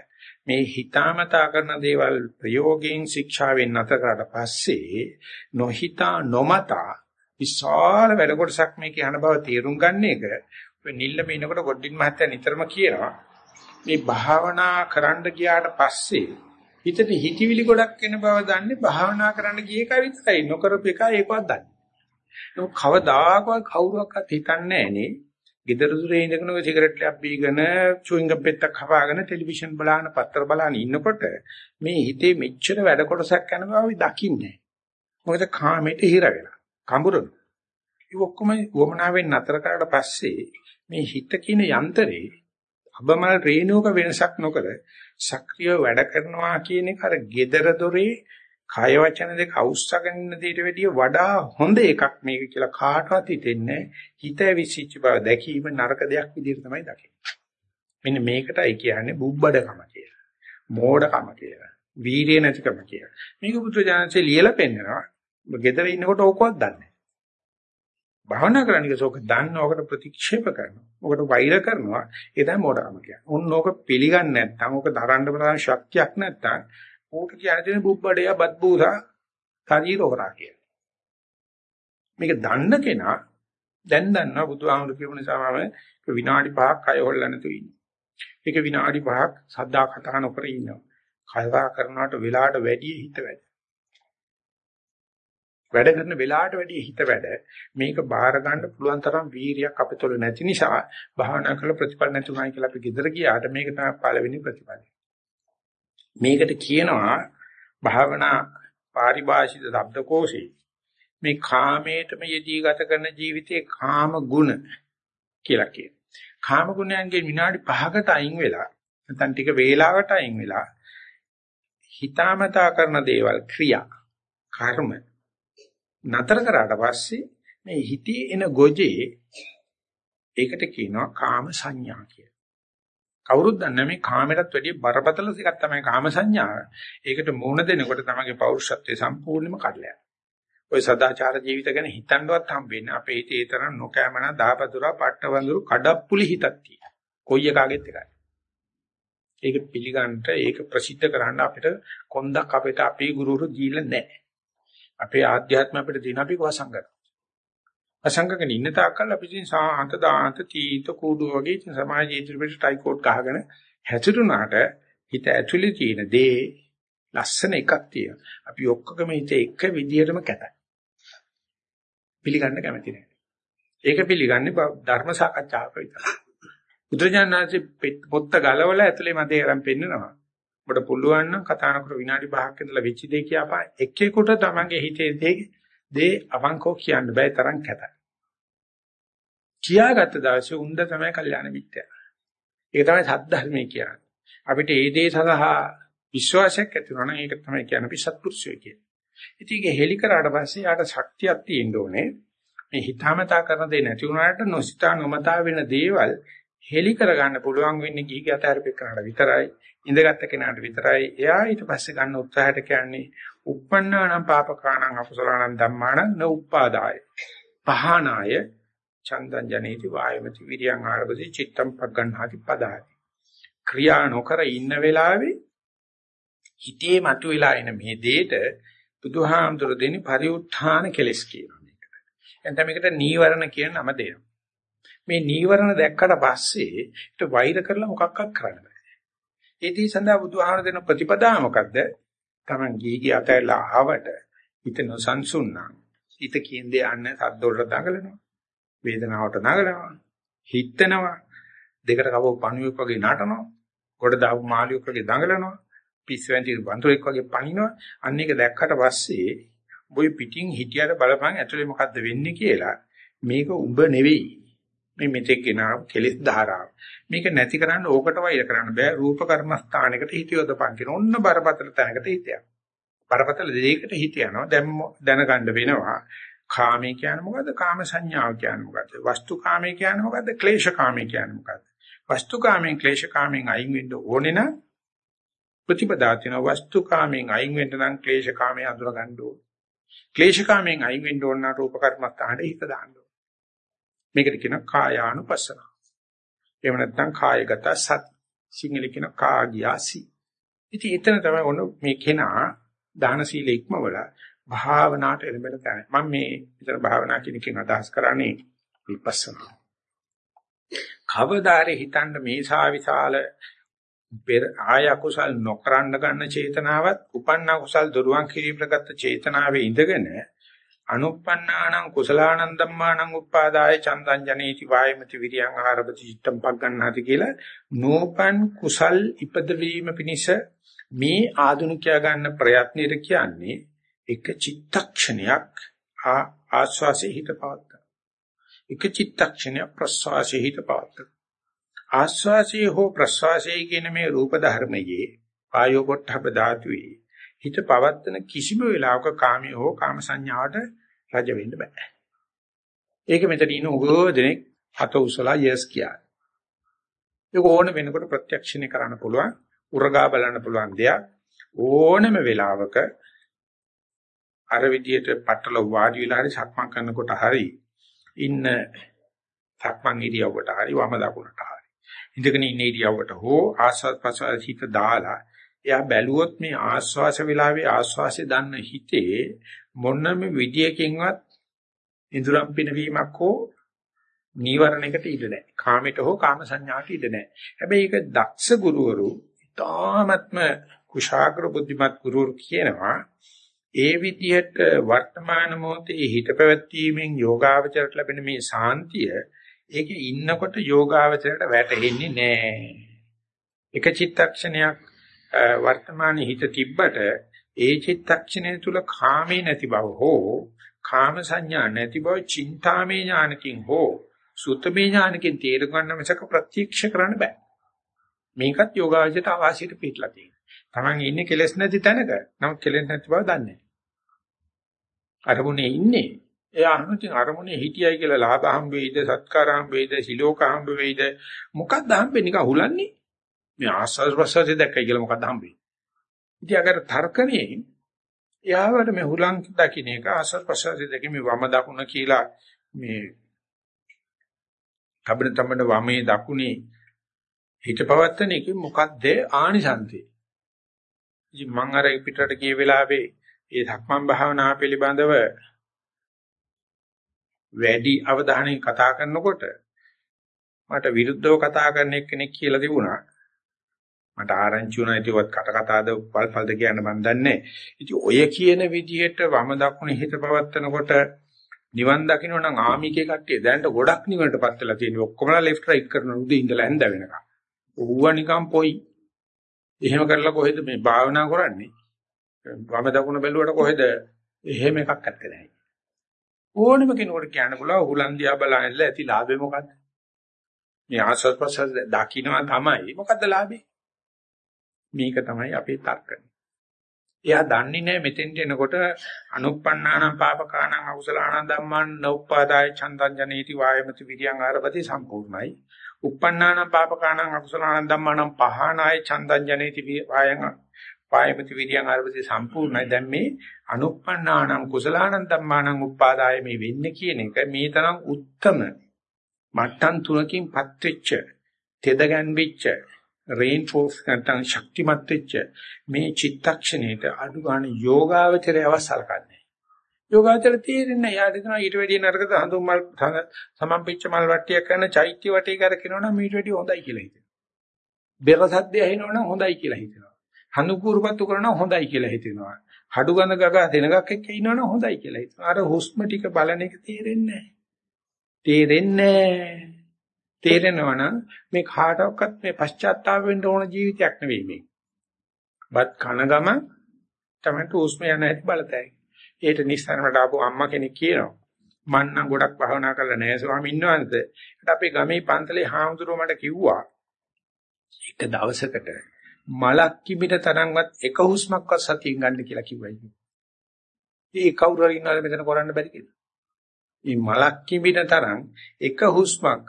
මේ හිතාමතා කරන දේවල් ප්‍රයෝගයෙන් ශික්ෂාවෙන් නැතර කරලා පස්සේ නොහිතා නොමතා විශාල වැඩ කොටසක් මේ කියන බව තේරුම් ගන්න එක. ඔය නිල්ලම ඉනකොට ගොඩින් මහත්තයා නිතරම කියනවා. මේ භාවනා කරන්න ගියාට පස්සේ හිතට හිතවිලි ගොඩක් එන බව දන්නේ භාවනා කරන්න ගිය එක විතරයි. නොකරපු එක ඒකවත් දන්නේ. ඒක කවදාකවත් කවුරුවක්වත් හිතන්නේ නැහනේ. ගෙදර දුරේ ඉඳගෙන ඔය සිගරට් එකක් බීගෙන චුයින්ග් පෙත්තක් කපාගෙන ටෙලිවිෂන් බලන පත්‍ර බලන ඉන්නකොට මේ හිතේ මෙච්චර වැඩ කොටසක් යන බව දකින්නේ නැහැ. මොකද කාමයට හිර වෙලා. කඹරන. ඒ ඔක්කොම වමනාවෙන් නතර කරලා පස්සේ මේ හිත කියන යන්ත්‍රේ අබමල් රේණුවක වෙනසක් නොකර සක්‍රියව වැඩ කරනවා කියන එක අර gedara dore කය වචන දෙක අවුස්සගෙන ඉන්න දෙයට වැඩිය වඩා හොඳ එකක් මේක කියලා කාටවත් හිතෙන්නේ හිත විසිච්ච බව දැකීම නරක දෙයක් විදිහට තමයි දකින්නේ. මෙන්න මේකටයි කියන්නේ බුබ්බඩකම කියලා. මෝඩකම කියලා. වීරිය නැතිකම කියලා. මේක පුත්‍ර ජානසේ ලියලා පෙන්නනවා. ගෙදර ඉන්නකොට ඕකවත් දන්නේ භාවනා කරන්නේ ඒක දන්න ඕකට ප්‍රතික්ෂේප කරනවා. ඕකට වෛර කරනවා. ඒ තමයි මෝඩකම කියන්නේ. උන් ඕක පිළිගන්නේ නැත්නම් ඕක දරන්න බලන ශක්තියක් නැත්නම් ඕක කියන්නේ තියෙන බුබ්බඩය බද්බූසා ශරීර හොරා කියලා. මේක දන්න කෙනා දැන් දන්නවා බුදුහාමුදුරු කියපු නිසා මම විනාඩි 5ක් අය හොල්ලා නැතුව ඉන්නේ. ඒක විනාඩි 5ක් සද්දා කතා නොකර ඉන්නවා. කතා කරනවට වෙලාවට වැඩි හිත වැඩ. වැඩ කරන වෙලාවට වැඩි හිත වැඩ මේක බාර ගන්න පුළුවන් තරම් වීරියක් අපිට නැති නිසා භාවනා කරලා ප්‍රතිඵල නැතුණයි කියලා අපි ගෙදර ගියාට මේක තමයි පළවෙනි ප්‍රතිඵලය. මේකට කියනවා භාවනා පාරිභාෂිත શબ્දකෝෂේ මේ කාමයටම යෙදී ගත කරන ජීවිතයේ කාම ගුණ කියලා කියනවා. කාම ගුණයන්ගේ විනාඩි 5කට අයින් වෙලා නැත්නම් ටික වේලාවකට අයින් වෙලා හිතාමතා කරන දේවල් ක්‍රියා කර්ම නතර කරාට පස්සේ මේ හිතේ එන ගොජේ ඒකට කියනවා කාම සංඥා කියලා. කවුරුත් දන්නේ මේ කාමයටත් වැඩිය බරපතල එකක් තමයි කාම සංඥා. ඒකට මූණ දෙනකොට තමගේ පෞරුෂත්වයේ සම්පූර්ණයෙන්ම කඩලා යනවා. ඔය සදාචාර ජීවිත ගැන හිතන්නවත් හම්බෙන්නේ අපේ හිතේ තරම් නොකෑමන දහපතුරා පට්ටවඳුරු කඩප්පුලි හිතක් තියෙනවා. කොයි එකාගෙත් එකයි. ඒක පිළිගන්නට ඒක ප්‍රසිද්ධ කරන්න අපිට කොන්දක් අපිට අපේ ගුරුවරු දීලා නැහැ. අපේ ආධ්‍යාත්ම අපිට දෙන අපි වසංගත. වසංගකගෙන ඉන්න තාක්කල් අපි ඉතින් සාහන්ත දාන්ත තීත කූඩු වගේ ඉතින් සමාජ ඉදිරියට ටයිකෝඩ් ගහගෙන හැසිරුණාට හිත ඇතුලේ තියෙන දේ ලස්සන එකක් තියෙනවා. අපි ඔක්කොගම හිත එක විදියටම කැතයි. පිළිගන්න කැමති නැහැ. ඒක පිළිගන්නේ ධර්ම සාකච්ඡාවක විතරයි. බුදුජානනාංශේ පොත්ත ගලවලා ඇතුලේ මැදේ අරන් පෙන්නනවා. ඔබට පුළුවන් නම් කතා නොකර විනාඩි 5ක් ඉඳලා වෙච්ච දේ කියපා එක්කෙකුට තමන්ගේ හිතේ දේ දේ අවංකව කියන්න බෑ තරම් කැතයි. කියාගත්ත දවසේ උන්ද තමයි කල්යාණ මිත්‍යා. ඒක තමයි සද්ධර්මයේ කියන්නේ. අපිට ඒ දේ සඳහා විශ්වාසයක් ඇති වෙනවා නම් ඒක තමයි කියන්නේ අපි සත්පුරුෂයෝ කියන්නේ. ඉතින් ඒක හෙලි කරාට පස්සේ යාට ශක්තියක් තියෙන්න ඕනේ. මේ හිතාමතා කරන දේ නැති වුණාට නොසිතා නොමතා වෙන දේවල් හෙලි කරගන්න පුළුවන් වෙන්නේ ගිහි ගැතහැරපෙ කරාට විතරයි. ඉඳගත්ත කෙනාට විතරයි එයා ඊට පස්සේ ගන්න උත්සාහයට කියන්නේ uppannānaṁ pāpakānaṁ akusalaṇaṁ dhammānaṁ na uppādāය පහනාය චන්දං ජනේති වායමති විරියං ආරබති චිත්තම් පග්ගණ්හාති පදාති ක්‍රියා නොකර ඉන්න වෙලාවේ හිතේ මතුවලා එන මේ දෙයට බුදුහාමුදුර දෙන්නේ පරිඋත්ථාන කෙලස් කියනවා මේකට. එතන මේකට නීවරණ කියන නම දෙනවා. මේ නීවරණ දැක්කට පස්සේ ඒට වෛර කරලා මොකක්වත් කරන්න ඒටි සඳහා බුදුහාමර දෙන ප්‍රතිපදා මොකද්ද? Taman ගීගී අතැල්ලා ආවට හිත නොසන්සුන්නම්. හිත කියන්නේ අන්න සද්දොල්ට දඟලනවා. වේදනාවට නගලනවා. හිතනවා. දෙකට කවෝ පණුවෙක් වගේ නටනවා. කොට දාපු මාළියෙක් වගේ දඟලනවා. පිස්සුවෙන්ටි වන්දරෙක් වගේ පණිනවා. අන්න ඒක දැක්කට පස්සේ බොයි පිටින් හිටියට බලපන් ඇතුලේ මොකද්ද වෙන්නේ කියලා මේක උඹ නෙවෙයි මේ මෙතෙක් ගෙනා කෙලෙස් ධාරාව. මේක නැති කරන්න ඕකට වෛර කරන්න බෑ. රූප කර්මස්ථානයකට හිත යොදපන් කියන ඔන්න බරපතල තැනකට හිතයක්. බරපතල දෙයකට හිත යනවා. දැන් දැනගන්න වෙනවා. කාමී කියන්නේ මොකද්ද? කාම සංඥාව කියන්නේ මොකද්ද? වස්තු කාමී කියන්නේ මොකද්ද? ක්ලේශ කාමී කියන්නේ මොකද්ද? වස්තු කාමෙන් ක්ලේශ කාමෙන් අයින් වෙන්න ඕනේ නම් ප්‍රතිපදා තියෙන වස්තු කාමෙන් අයින් වෙන්න නම් ක්ලේශ කාමයේ අඳුර ගන්න ඕනේ. ක්ලේශ කාමෙන් අයින් වෙන්න ඕන නම් රූප කර්මස්ථානට හිත දාන්න මේකට කියනවා කායානුපස්සන. එහෙම නැත්නම් කායගත සත් සිංහල කියන කාගියාසි. ඉතින් එතන තමයි ඔන්න මේ කෙනා දාන සීල ඉක්මවල භාවනාවට එළඹෙන තැන. මම මේ විතර භාවනා කියන කෙන අදහස් කරන්නේ විපස්සනා. කවදාරේ හිතන්න මේ ශාවිශාල පෙර ආය අකුසල් නොකරන්න ගන්න චේතනාවත් උපන්න කුසල් දුරුවන් කිරීමකට චේතනාවේ ඉඳගෙන අනුප්පන්නානං කුසලානං ධම්මානං උප්පාදාය චන්දං ජනේති වායමති විරියං ආරභති චිත්තම් පග්ගණ්ණාති කියලා නෝපන් කුසල් ඉපදවීම පිණිස මේ ආධුනිකයා ගන්න ප්‍රයත්නෙට කියන්නේ එක චිත්තක්ෂණයක් ආස්වාසේ හිත පවත්ත. එක චිත්තක්ෂණයක් ප්‍රස්වාසේ හිත පවත්ත. ආස්වාසේ හෝ ප්‍රස්වාසේ කියන මේ රූප ධර්මයේ ආයෝ පොට්ටබ ධාතුවේ හිත පවත්තන කිසිම වෙලාවක කාමිය හෝ කාම සංඥාවට රජ වෙන්න බෑ. ඒක මෙතන ඉන්න උගෝ දෙනෙක් අත උසලා යස් කියයි. ඒක ඕන වෙනකොට ප්‍රත්‍යක්ෂණය කරන්න පුළුවන්, උරගා බලන්න පුළුවන් දෙයක්. ඕනම වෙලාවක අර විදියට පట్టල වාඩි වෙලා හරි සක්මන් කරනකොට හරි ඉන්න සක්මන් ඉරියව්වට හරි වම දකුණට හරි ඉඳගෙන ඉන්න ඉරියව්වට හෝ ආස්වාද ප්‍රසවාස හිත දාලා එයා බැලුවොත් මේ ආස්වාස වෙලාවේ ආස්වාසය දන්න හිතේ මොනම විදියකින්වත් ඉඳුරම් පිනවීමක් හෝ නීවරණයකට ඉඩ නැහැ. කාමයට හෝ කාම සංඥාට ඉඩ නැහැ. හැබැයි ඒක දක්ෂ ගුරුවරු ඊ타ත්ම කුශාග්‍ර බුද්ධිමත් ගුරුවරු කියනවා ඒ විදිහට වර්තමාන මොහොතේ හිත පැවැත්වීමෙන් යෝගාවචරයට ලැබෙන මේ සාන්තිය ඒකේ ඉන්නකොට යෝගාවචරයට වැටෙන්නේ නැහැ. එක චිත්තක්ෂණයක් වර්තමානයේ හිත තිබ්බට ඒ චිත්තක්ෂණය තුල කාමේ නැති බව හෝ කාම සංඥා නැති බව චින්තාමේ ඥානකින් හෝ සුතමේ ඥානකින් තේරුම් ගන්න මිසක ප්‍රත්‍යක්ෂ කරන්න බෑ. මේකත් යෝගාවචරයට අවශ්‍යිත පිටලා තියෙනවා. Taman ඉන්නේ කෙලස් නැති තැනක. නමුත් කෙලස් නැති බව දන්නේ නැහැ. අරමුණේ ඉන්නේ එයා අනුතින් අරමුණේ හිටියයි කියලා ලාභ හම්බ වෙයිද සත්කාර හම්බ වෙයිද සිලෝක හම්බ වෙයිද මොකක්ද හම්බෙන්නේ නිකන් හුලන්නේ මේ ආස්වාද ප්‍රසවාසය දැක්කයි කියලා මොකක්ද හම්බෙන්නේ ඉතින් අගර තර්කනේ එයාවට මේ හුලං දකින්න එක ආස්වාද ප්‍රසවාසය දෙකේ මේ වම දකුණ කියලා මේ කබන තමන වමේ දකුණේ හිත පවත්තන එක මොකද්ද ආනිසන්තේ ඉතින් මං අර පිටරට ගිය වෙලාවේ ඒ ධක්මන් භාවනා පිළිබඳව වැඩි අවධානයෙන් කතා කරනකොට මට විරුද්ධව කතා කරන එක්කෙනෙක් කියලා තිබුණා. මට ආරංචි වුණා ඒකවත් කට කතාද පල්පල්ද කියන්න මන් දන්නේ. ඉතින් ඔය කියන විදිහට වම දකුණ හිත පවත්නකොට නිවන් දකින්න නම් ආමිකේ කට්ටිය දැනට ගොඩක් නිවනටපත් වෙලා තියෙනවා. ඔක්කොමලා ලෙෆ්ට් රයිට් කරන උදේ ඉඳලා ඇඳ වෙනකම්. ඌව නිකන් පොයි. එහෙම කරලා කොහෙද මේ භාවනා කරන්නේ? වම දකුණ බැලුවට කොහෙද එහෙම එකක් නැත්තේ නෑ. ඕනම කෙනෙකුට කියන්න පුළුවන් උහුලන්දියා බලන්නලා ඇති ලාභේ මොකද්ද? මේ ආස්වාද ප්‍රසද්ද දකින්නවා තමයි. මොකද්ද ලාභේ? මේක තමයි අපේ තර්කය. එයා දන්නේ නැහැ මෙතෙන්ට එනකොට අනුප්පන්නානම් පාපකානම් අකුසලානම් ධම්මාන නෝපාදාය චන්දං ජනේති වායමති විරියං ආරපති සම්පූර්ණයි. උප්පන්නානම් පාපකානම් අකුසලානම් ධම්මානම් පහනාය චන්දං ජනේති වායං පායමති විරියං ආරපති සම්පූර්ණයි. දැන් මේ අනුප්පන්නානම් කුසලානම් ධම්මානම් උපාදාය මේ වෙන්නේ කියන එක මේ තරම් උත්තරම මට්ටම් තුනකින් පත්වෙච්ච තෙද ගැන්විච්ච රේන්ෆෝස් නැත්නම් ශක්තිමත් වෙච්ච මේ චිත්තක්ෂණයට අඩු ගන්න යෝගාවචරය අවසල්කන්නේ. යෝගාවචර තීරෙන්නේ යාට දෙනවා ඊට වැඩිය නරකද හඳුන් මල් සමම්පිච්ච මල් වට්ටියක් කරන චෛත්‍ය වටේ කර කිනවනම් ඊට වැඩිය හොඳයි කියලා හිතෙනවා. බෙර සද්දය ඇහෙනවනම් හොඳයි කියලා හිතෙනවා. හඳු කුරුපත්තු කරනවා හොඳයි කියලා හිතෙනවා. හඩු ගඳ ගගා දෙනගක් එක්ක ඉන්නවනම් හොඳයි කියලා හිතනවා. අර හුස්ම ටික බලන එක තේරෙන්නේ නැහැ. තේරෙන්නේ නැහැ. තේරෙනවා නම් මේ කාටවත් මේ පශ්චාත්තාප වෙන්න ඕන ජීවිතයක් නෙවෙයි මේ. බත් කන ගම තමයි උස්ම යන හැටි බලතැයි. ඒට නිස්සාරණට ආපු අම්මා කෙනෙක් කියනවා. මං නම් ගොඩක් භවනා කරලා නැහැ ස්වාමීන් වහන්සේ. ඒත් අපේ ගමේ පන්තලේ හාමුදුරුවෝ මට කිව්වා එක දවසකට මලක් කිමිට තරම්වත් එක හුස්මක්වත් සතියෙන් ගන්න කියලා කිව්වයි. ඒ කවුරු හරි ඉන්නවද මෙතන කරන්න බැරි කියලා. මේ මලක් කිමිට තරම් එක හුස්මක්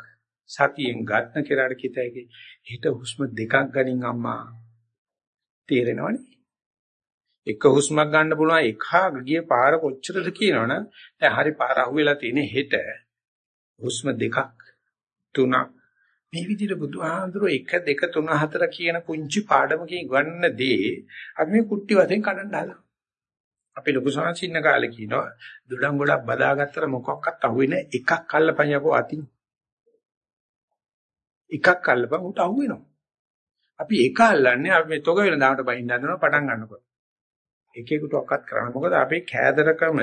සතියෙන් ගන්න කෙනාට කිතයිගේ හිත හුස්ම දෙකක් ගනින් අම්මා. තේරෙනවනේ? එක හුස්මක් ගන්න පුළුවන් එක ගිය පාර කොච්චරද කියනවනම් දැන් හරි පාර අහුවෙලා තියෙන හෙට හුස්ම දෙකක් තුනක්. මේ විදිහට බුදුහාඳුරෝ 1 2 3 4 කියන පුංචි පාඩමකින් ගන්න දේ අපි මේ කුට්ටි වශයෙන් කඩන්න හදනවා. අපි ලොකු සංසින්න කාලේ කියනවා දුඩම් ගොඩක් බදාගත්තට මොකක්වත් අහුවෙන්නේ එකක් අල්ලපන් යකෝ අතින්. එකක් අල්ලපන් උට අහු වෙනවා. අපි එක අල්ලන්නේ අපි මේ තොග වෙන දාමට බහින්න හදනවා පටන් ගන්නකොට. එකෙකුට ඔක්කත් කරන්න. මොකද අපේ කෑදරකම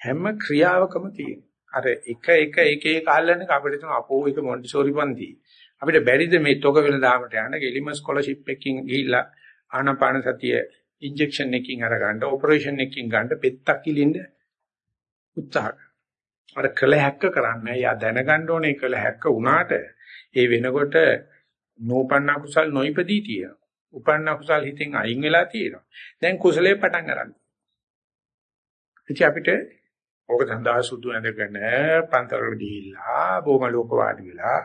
හැම ක්‍රියාවකම තියෙන. අර එක එක එක එක අල්ලන්නේ අපිට තුන අපෝ එක මොන්ටිසෝරි පන්ති. අපිට බැරිද මේ තොග වෙන දාමට යන්න ගෙලිම ස්කෝලර්ෂිප් එකකින් ගිහිල්ලා ආනාපාන සතිය ඉන්ජෙක්ෂන් එකකින් අරගන්න ඔපරේෂන් එකකින් ගන්න පෙත්තක් කිලින්ද උත්සාහ අර කළ හැක්ක කරන්නේ යා දැනගන්න ඕනේ කළ හැක්ක වුණාට ඒ වෙනකොට නෝපන්න කුසල් නොයිපදී තියෙනවා. උපන්න කුසල් හිතෙන් අයින් වෙලා තියෙනවා. දැන් කුසලයේ පටන් ගන්න. ඉතින් අපිට ඕක සඳහා සුදු ඇඳගෙන පන්තරවල ගිහිල්ලා බොහොම ලෝකවාදී වෙලා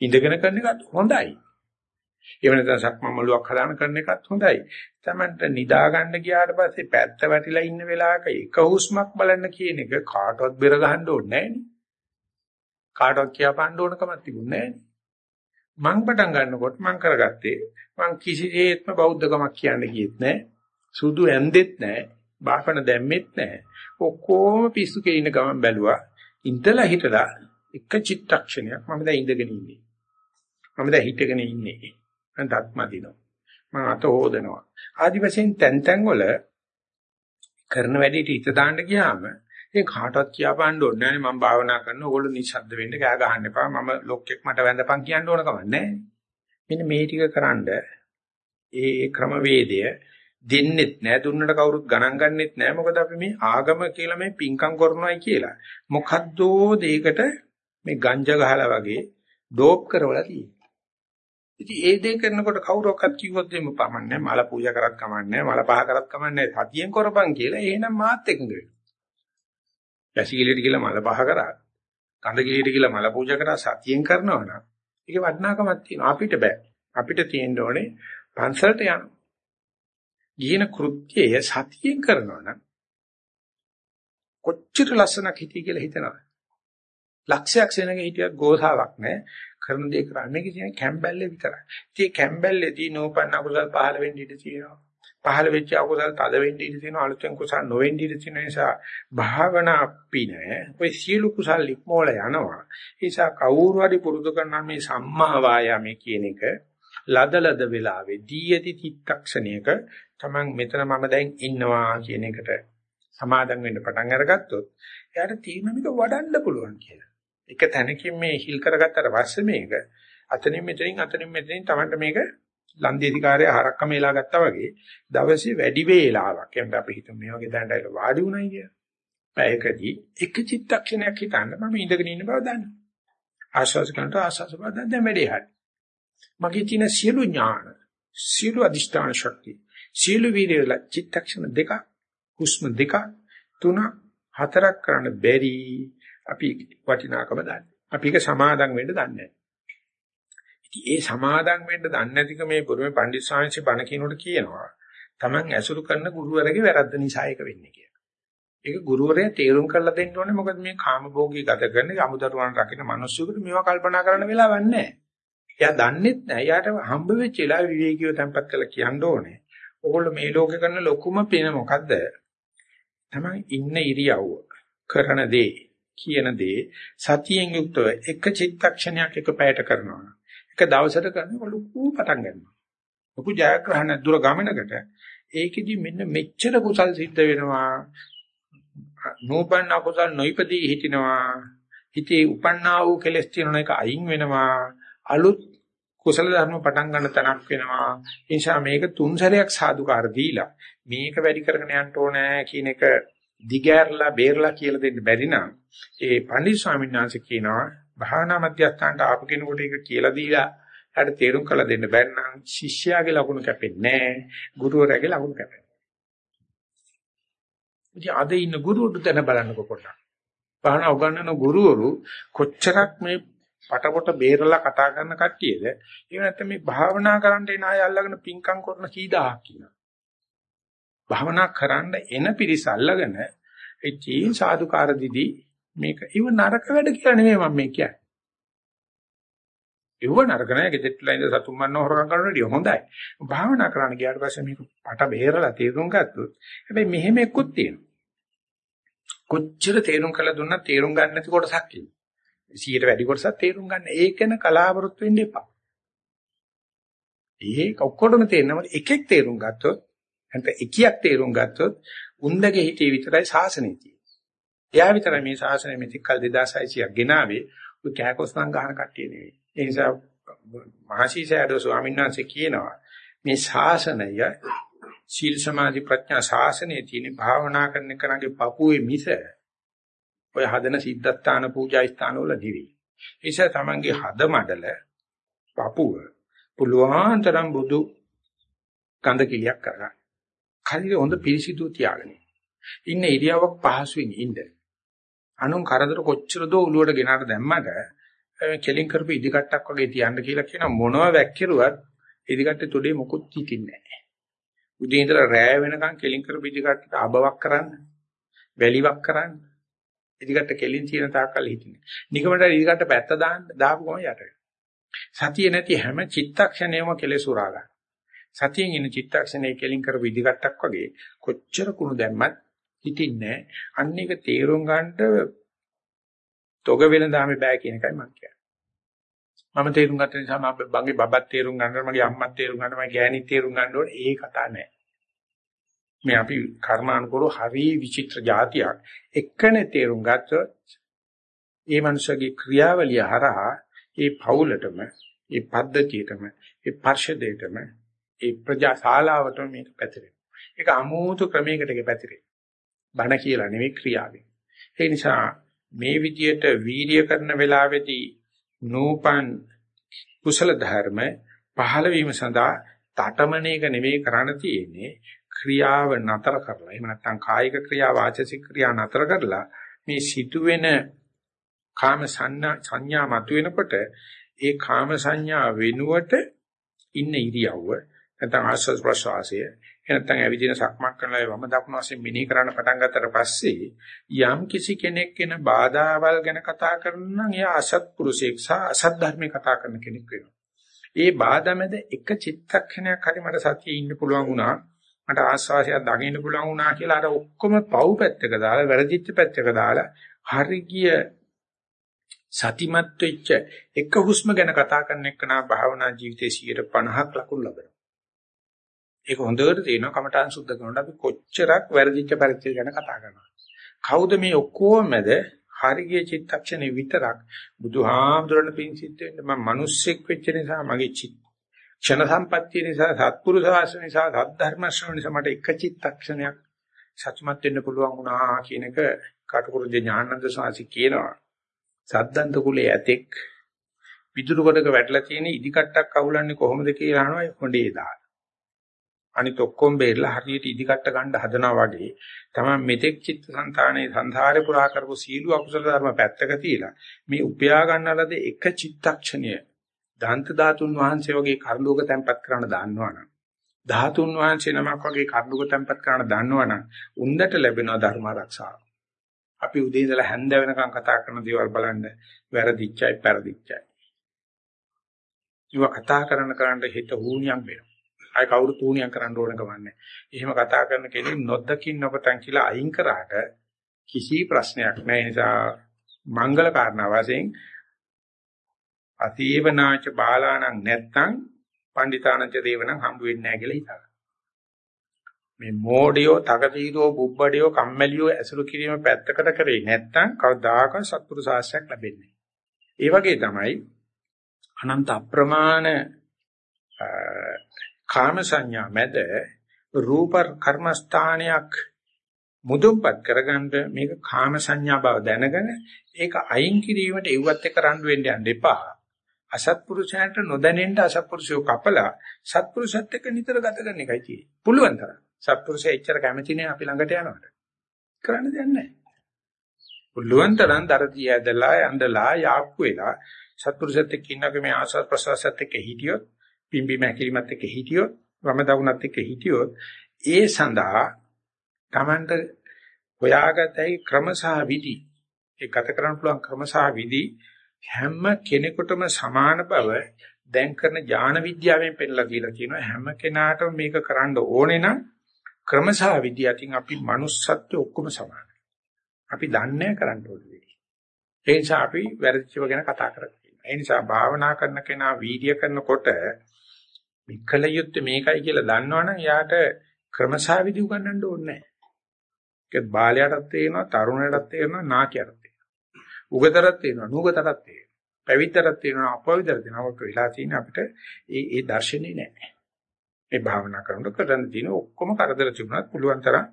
ඉඳගෙන කරන එකත් හොඳයි. එහෙම නැත්නම් සක්මන් මළුවක් හදාන කරන එකත් හොඳයි. තමන්ට නිදා ගන්න ගියාට පස්සේ පැත්ත වැටිලා ඉන්න වෙලාවක එක හුස්මක් බලන්න කියන එක කාටවත් බෙර ගහන්න ඕනේ නැහැ කාටවත් කියපන්න ඕන කමක් තිබුණේ නැහැ මං පටන් ගන්නකොට මං කරගත්තේ මං කිසිසේත්ම බෞද්ධකමක් කියන්න ගියෙත් නැහැ. සුදු ඇන්දෙත් නැහැ. බාපන දැම්මෙත් නැහැ. ඔක්කොම පිස්සු කෙලින ගමන් බැලුවා. ඉඳලා හිටලා එක චිත්තක්ෂණයක් මම දැන් ඉඳගෙන ඉන්නේ. මම දැන් හිටගෙන ඉන්නේ. මම දත්ම දිනවා. මම අත හොදනවා. ආදි වශයෙන් තැන් තැන් වල කරන වැඩේට හිත දාන්න ගියාම ඉතින් කාටවත් කියපාන්න ඕනේ නැහැ මම භාවනා කරනවා. ඕගොල්ලෝ නිශ්ශබ්ද වෙන්න කෑ ගහන්න එපා. මම ලොක්ෙක් මට වැඳපන් කියන්න ඕන කමක් නැහැ. මෙන්න මේ ටික කරන්ඩ ඒ ක්‍රමවේදය දෙන්නෙත් නෑ දුන්නට කවුරුත් ගණන් ගන්නෙත් නෑ මොකද අපි මේ ආගම කියලා මේ පිංකම් කරනවායි කියලා. මොකද්දෝ දෙයකට මේ ගංජා ගහලා වගේ ඩෝප් කරවලා තියෙනවා ඉතින් ඒ දේ කරනකොට කවුරක්වත් කිව්වොත් එimhe පමන්නේ මල පූජා කරත් කමන්නේ මල පහ කරත් කමන්නේ සතියෙන් කරපන් කියලා එහෙනම් මාත් එකඟ වෙනවා. යසිකිලියට කියලා මල පහ කරා කඳ කිලියට කියලා මල පූජා කරා සතියෙන් කරනවා නම් ඒක වටිනාකමක් තියෙනවා අපිට බෑ අපිට තියෙන්න ඕනේ පන්සලට යන්න ගිහින කෘත්‍යය සතියෙන් කරනවා නම් කොච්චර ලස්සනක් හිතී කියලා හිතනවා. ලක්ෂයක් සෙනග හිටියත් ගෝසාවක් නැහැ. කරන දේ කරන්නේ මේක කියන්නේ කැම්බැල්ලේ විතරයි. ඉතින් කැම්බැල්ලේදී නෝපන්න අකුසල් පහළ වෙන්න ඉඩ තියෙනවා. පහළ වෙච්ච අකුසල් තද වෙන්න ඉඩ තියෙනවා. අලුතෙන් කුසල් නොවෙන්න ඉඩ තියෙන නිසා භාවනා අපි නෑ. ඔය සියලු කුසල් ඉක්මෝල යනවා. ඒ නිසා කවුරු හරි පුරුදු කරන මේ සම්මා වායාමයේ කියන එක ලදලද වෙලාවේ දී යති චිත්තක්ෂණයක Taman මෙතන මම දැන් ඉන්නවා කියන එකට සමාදම් වෙන්න පටන් අරගත්තොත් එයාට තීරණ මේක වඩන්න පුළුවන් කියලා. එක තැනකින් මේ හිල් කරගත්තට පස්සේ මේක අතනින් මෙතනින් අතනින් මෙතනින් Tamanට මේක ලන්දේදිකාරය හරක්කම එලා ගත්තා වගේ දවසේ වැඩි වේලාවක් එන්න අපි හිතමු මේ වගේ දැනට වාඩි වුණයි කියලා. පැයකදී එක චිත්තක්ෂණයක් හිතන්න මම ඉඳගෙන ඉන්න බව දන්නවා. ආශ්වාස කරනට ආශ්වාස බව දැන් වැඩි හරි. මගේ තියෙන සියලු ඥාන සියලු අධිෂ්ඨාන ශක්තිය සීල වීර්යල චිත්තක්ෂණ දෙක හුස්ම දෙක තුන හතරක් කරන්න බැරි අපි වටිනාකම දන්නේ. අපි ඒක සමාදන් වෙන්න දන්නේ නැහැ. ඒ සමාදන් වෙන්න දන්නේ නැතික මේ පුරුමේ පණ්ඩිත ස්වාමීන් බණ කියනකොට කියනවා. Taman ඇසුරු කරන ගුරුවරගේ වැරද්ද නිසා ඒක වෙන්නේ කියලා. ඒක ගුරුවරයා තේරුම් කරලා දෙන්න ඕනේ මොකද මේ කාමභෝගී ගත කරන අමුදරුවන් රකින්න මිනිස්සුන්ට මේවා කල්පනා කරන්න වෙලාවක් නැහැ. එයා දන්නෙත් නැහැ. එයාට හම්බ වෙච්ච වෙලාව විවේකීව තැම්පත් කරලා කියන්න ඕනේ. ඕගොල්ලෝ මේ ලෝකේ කරන ලොකුම පින මොකද්ද? තමයි ඉන්න ඉරියව්ව. කරන දේ, කියන දේ සතියෙන් යුක්තව එක චිත්තක්ෂණයක් එක පැයට කරනවා. එක දවසට කරනකොට ලොකු පටන් ගන්නවා. ලොකු ජයග්‍රහණ දුර ගමනකට ඒකෙදි මෙන්න මෙච්චර කුසල් සිද්ධ වෙනවා. නූපන්න කුසල් නොයිපදී හිටිනවා. හිතේ උපන්නා වූ කෙලෙස් තියෙන එක අයින් වෙනවා. අලුත් කුසල ධර්ම පටන් ගන්න තැනක් වෙනවා. ඒ නිසා මේක තුන් සැරයක් සාදුකාර දීලා මේක වැඩි කරගෙන යන්න ඕනේ කියන එක දිගෑරලා බේරලා කියලා දෙන්න බැරි නම් ඒ පණ්ඩිත ස්වාමීන් වහන්සේ කියනවා භාවනා මධ්‍යස්ථානට ආපු කෙනෙකුට ඒක කියලා දීලා හරියට තේරුම් කරලා දෙන්න බැරි නම් ශිෂ්‍යයාගේ ලකුණු කැපෙන්නේ නැහැ. ගුරුවරයාගේ ලකුණු කැපෙනවා. ඉතින් අද ඉන්න ගුරුවරු දැන බලන්නකො පොඩ්ඩක්. භාවනා උගන්වන ගුරුවරු කොච්චරක් මේ පටපොට බේරලා කතා කරන කට්ටියද එහෙම නැත්නම් මේ භාවනා කරන්න එන අය අල්ලගෙන පිංකම් කරන කී දහක් කියනවා. භාවනා කරන්න එන පිරිස අල්ලගෙන ඒ චීන් සාදුකාර දිදී මේක ඉව නරක වැඩ කියලා නෙමෙයි මම මේ කියන්නේ. ඉව නරක නෑ ගෙදෙට්ලා ඉඳ සතුම් මන්න හොරකම් කරනකොට හොඳයි. භාවනා කරන්න ගියාට පස්සේ මේක පට බේරලා තේරුම් ගත්තොත් හැබැයි මෙහෙම එක්කුත් තියෙනවා. කොච්චර තේරුම් කළ දුන්නත් තේරුම් ගන්න නැති කොටසක් ඉන්නවා. 100ට වැඩි කොටසක් තේරුම් ගන්න. ඒක ගැන කලාවරොත් වෙන්න එපා. ඒක ඔක්කොටම තේරෙනවා එකෙක් තේරුම් ගත්තොත් නැත්නම් එකියක් තේරුම් ගත්තොත් උන්දගේ හිතේ විතරයි ශාසනය තියෙන්නේ. එයා විතරයි මේ ශාසනය මෙතික් කල් 2600ක් ගෙනාවේ. ඔය කෑකොස්නම් ගහන කට්ටිය නෙවෙයි. ඒ නිසා මහසීසයඩෝ ස්වාමීන් වහන්සේ කියනවා මේ ශාසනය සීල් සමාධි ප්‍රඥා ශාසනයේ තියෙන භාවනා කරන කෙනාගේ පපුවේ මිස ඔය හදන සිද්ධාස්ථාන පූජා ස්ථාන වල නෙවෙයි. ඒ නිසා තමන්ගේ හද මඩල පපුව පුළුවන් තරම් බුදු ගඳ කිලියක් කරගන්න. කලින් හොඳ පිරිසිදු තියාගන්න. ඉන්න ඉරියව්වක් පහසුවෙන් ඉන්න. අනුන් කරදර කොච්චර දෝ උළුවට ගෙනාට දැම්මට කෙලින් කරපු ඉදිකට්ටක් වගේ තියන්න කියලා කියන මොනව වැක්කිරුවත් ඉදිකට්ටේ තුඩේ මොකුත් හිටින්නේ නැහැ. උදේ ඉඳලා රෑ වෙනකන් කෙලින් කරපු ඉදිකට්ටට අබවක් කරන්න, වැලිවක් කරන්න. ඉදිකට්ට කෙලින් තියෙන තාක්කල් හිටින්නේ. නිකමට ඉදිකට්ට පැත්ත දාන්න දාපු ගමන් යට වෙනවා. සතිය නැති හැම චිත්තක්ෂණයම කෙලෙස් උරා ගන්න. සතියෙන් ඉන්න චිත්තක්ෂණයේ කෙලින් කරපු ඉදිකට්ටක් වගේ කොච්චර කුණු දැම්මත් හිටින්නේ අන්න එක තේරුම් ගන්නට තොග වෙනදාමේ බෑ කියන එකයි මම කියන්නේ. මම තේරුම් ගත්ත නිසා මම බංගේ බබත් තේරුම් ගන්නවා මගේ අම්මත් තේරුම් ගන්නවා මගේ ගෑණිත් තේරුම් ගන්න ඕනේ ඒ කතා නෑ. මේ අපි කර්මානුකූල හරි විචිත්‍ර જાතියක් එක්කනේ තේරුම් ගත්තොත් ඒ මනුස්සගේ ක්‍රියාවලිය හරහා ඒ පවුලටම ඒ පද්ධතියටම ඒ පර්ෂදයටම ඒ ප්‍රජා ශාලාවටම මේක පැතිරෙනවා. ඒක අමෝතු ක්‍රමයකට ඒක පැතිරෙනවා. බණ කියලා නෙවෙයි ක්‍රියාවෙන්. ඒ නිසා මේ විදියට වීර්ය කරන වෙලාවේදී නූපන් කුසල ධර්ම පහළ වීම සඳහා තටමණේක නෙවෙයි කරණ තියෙන්නේ ක්‍රියාව නතර කරලා එහෙම නැත්නම් කායික ක්‍රියා වාචසික ක්‍රියා නතර කරලා මේ සිදුවෙන කාම සංඥා මතුවෙනකොට ඒ කාම සංඥා වෙනුවට ඉන්න ඉරියව්ව නැත්නම් ආස්වාද ප්‍රසවාසය නැත්නම් ඇවිදින සක්මක් කරලා වම දකුණු වශයෙන් මිනී කරන්න පටන් ගත්තට පස්සේ යම් කිසි කෙනෙක් වෙන බාධාවල් ගැන කතා කරනවා නම් එයා අසත් පුරුෂයෙක් සහ අසත් ධර්මේ කතා කරන කෙනෙක් වෙනවා. ඒ බාධා මැද එක චිත්තක්ෂණයක් හරි මට සතියේ ඉන්න පුළුවන් වුණා. මට ආස්වාසයක් දකින්න පුළුවන් වුණා කියලා අර ඔක්කොම පව් පැත්තක දාලා වැරදිච්ච පැත්තක දාලා හරි ගිය සතිමත් වෙච්ච එක හුස්ම ගැන කතා කරන එකනා භාවනා ජීවිතයේ 150ක් ලකුණු ලබනවා. ඒක හොඳට තේරෙනවා කමඨාන් සුද්ධ කරනකොට අපි කොච්චරක් වැරදිච්ච පරිච්ඡේද ගැන කතා කරනවා. කවුද මේ ඔක්කොම මැද හරිය චිත්තක්ෂණේ විතරක් බුදුහාමුදුරන පිංසිට වෙන්න මම මිනිස්සෙක් වෙච්ච නිසා මගේ චිත්ත ක්ෂණ සම්පත්තිය නිසා සත්පුරුෂ වාසන නිසා සද්ධර්ම ශ්‍රවණ නිසා මට එක චිත්තක්ෂණයක් සත්‍යමත් වෙන්න පුළුවන් වුණා කියන එක කටුකුරුද ඥානන්ද සාසි කියනවා. සද්දන්ත කුලයේ ඇතෙක් විදුරු කොටක වැටලා තියෙන ඉදිකට්ටක් අහුලන්නේ කොහොමද කියලා අහනවා හොඬේ දාලා. අනිත් ඔක්කොම බේරලා හරියට ඉදිකට ගන්න හදනවා වගේ තමයි මෙතෙක් චිත්තසංතානයේ සංසාරේ පුරා කරපු සීල අකුසල ධර්ම පැත්තක තියලා මේ උපයා ගන්නලද එක චිත්තක්ෂණය දන්ත ධාතුන් වහන්සේ වගේ කර්ලෝක තැම්පත් කරන්න දාන්නවනම් ධාතුන් වහන්සේ නමක් වගේ කර්ලෝක තැම්පත් කරන්න දාන්නවනම් උන්දට ලැබෙන ධර්ම ආරක්ෂාව අපි උදේ ඉඳලා හැන්ද වෙනකන් කතා කරන දේවල් බලන්න වැරදිච්චයි පෙරදිච්චයි. ඒවා කතා කරන කරන්න හිත හුණියක් වෙනවා. ආයි කවුරු තූණියක් කරන්න ඕන කමන්නේ. එහෙම කතා කරන කෙනෙක් නොදකින් නොපතන් කියලා අයින් කරාට කිසි ප්‍රශ්නයක් නැහැ. නිසා මංගල කාරණා වශයෙන් අතීවනාච බාලාණන් නැත්තම් පණ්ඩිතානංච දේවණන් හම්බ වෙන්නේ නැහැ කියලා හිතනවා. මේ මෝඩියෝ, තකතිරෝ, බුබ්බඩියෝ, කම්මැලියෝ ඇසුරු කිරීම පැත්තකට කරේ නැත්තම් කවදාකවත් සත්පුරු සාස්ත්‍රයක් ලැබෙන්නේ නැහැ. ඒ වගේ තමයි අනන්ත අප්‍රමාණ කාම සංඥා මැද රූප කර්මස්ථානයක් මුදුන්පත් කරගන්න මේක කාම සංඥා බව දැනගෙන ඒක අයින් කිරීමට එව්වත් එක රණ්ඩු වෙන්න යන්න එපා. අසත්පුරුෂයන්ට නොදැනෙන්න අසත්පුරුෂයෝ කපලා සත්පුරුෂත් එක්ක නිතර ගත කරන එකයි තියෙන්නේ. පුළුවන් තරම්. සත්පුරුෂය එච්චර කැමති නෑ අපි ළඟට යනවට. කරන්න දෙයක් නෑ. පුළුවන් තරම් දරදී ඇදලා යඳලා යාප්පු වෙලා සත්පුරුෂත් එක්ක ඉන්නකම මේ ආසත් ප්‍රසවාසත් එක්ක හිටියොත් පිම්බි මැකිලිමත් එක්ක හිටියොත් වම දකුණත් එක්ක හිටියොත් ඒ සඳහා Tamanට හොයාගතයි ක්‍රම සහ විදි ඒ ගත කරන්න පුළුවන් ක්‍රම සහ විදි හැම කෙනෙකුටම සමාන බව දැන් කරන ඥාන විද්‍යාවෙන් පෙන්නලා කියලා කියනවා හැම කෙනාටම මේක කරන්න ඕනේ නම් ක්‍රම සහ විදි අතින් අපි manussත්ව ඔක්කොම සමානයි. අපි දන්නේ කරන්න ඕනේ. ඒ නිසා අපි වැරදිච්චව ගැන කතා කරන්නේ. ඒ නිසා භාවනා කරන කෙනා වීර්ය කරනකොට විකල යුත්තේ මේකයි කියලා දන්නවනම් යාට ක්‍රමසාවිදි උගන්නන්න ඕනේ නැහැ. ඒක බාලයටත් තේරෙනවා, තරුණයටත් තේරෙනවා, නාකියටත් තේරෙනවා. උගතරත් තේරෙනවා, නුගතරත් තේරෙනවා. පැවිද්දටත් තේරෙනවා, අපවිද්දටත් තේරෙනවා. ඔක වෙලා තියෙන අපිට ඒ ඒ දර්ශනේ නැහැ. මේ භාවනා කරනකොට කරන්න තියෙන ඔක්කොම කරදර තිබුණත් පුළුවන් තරම්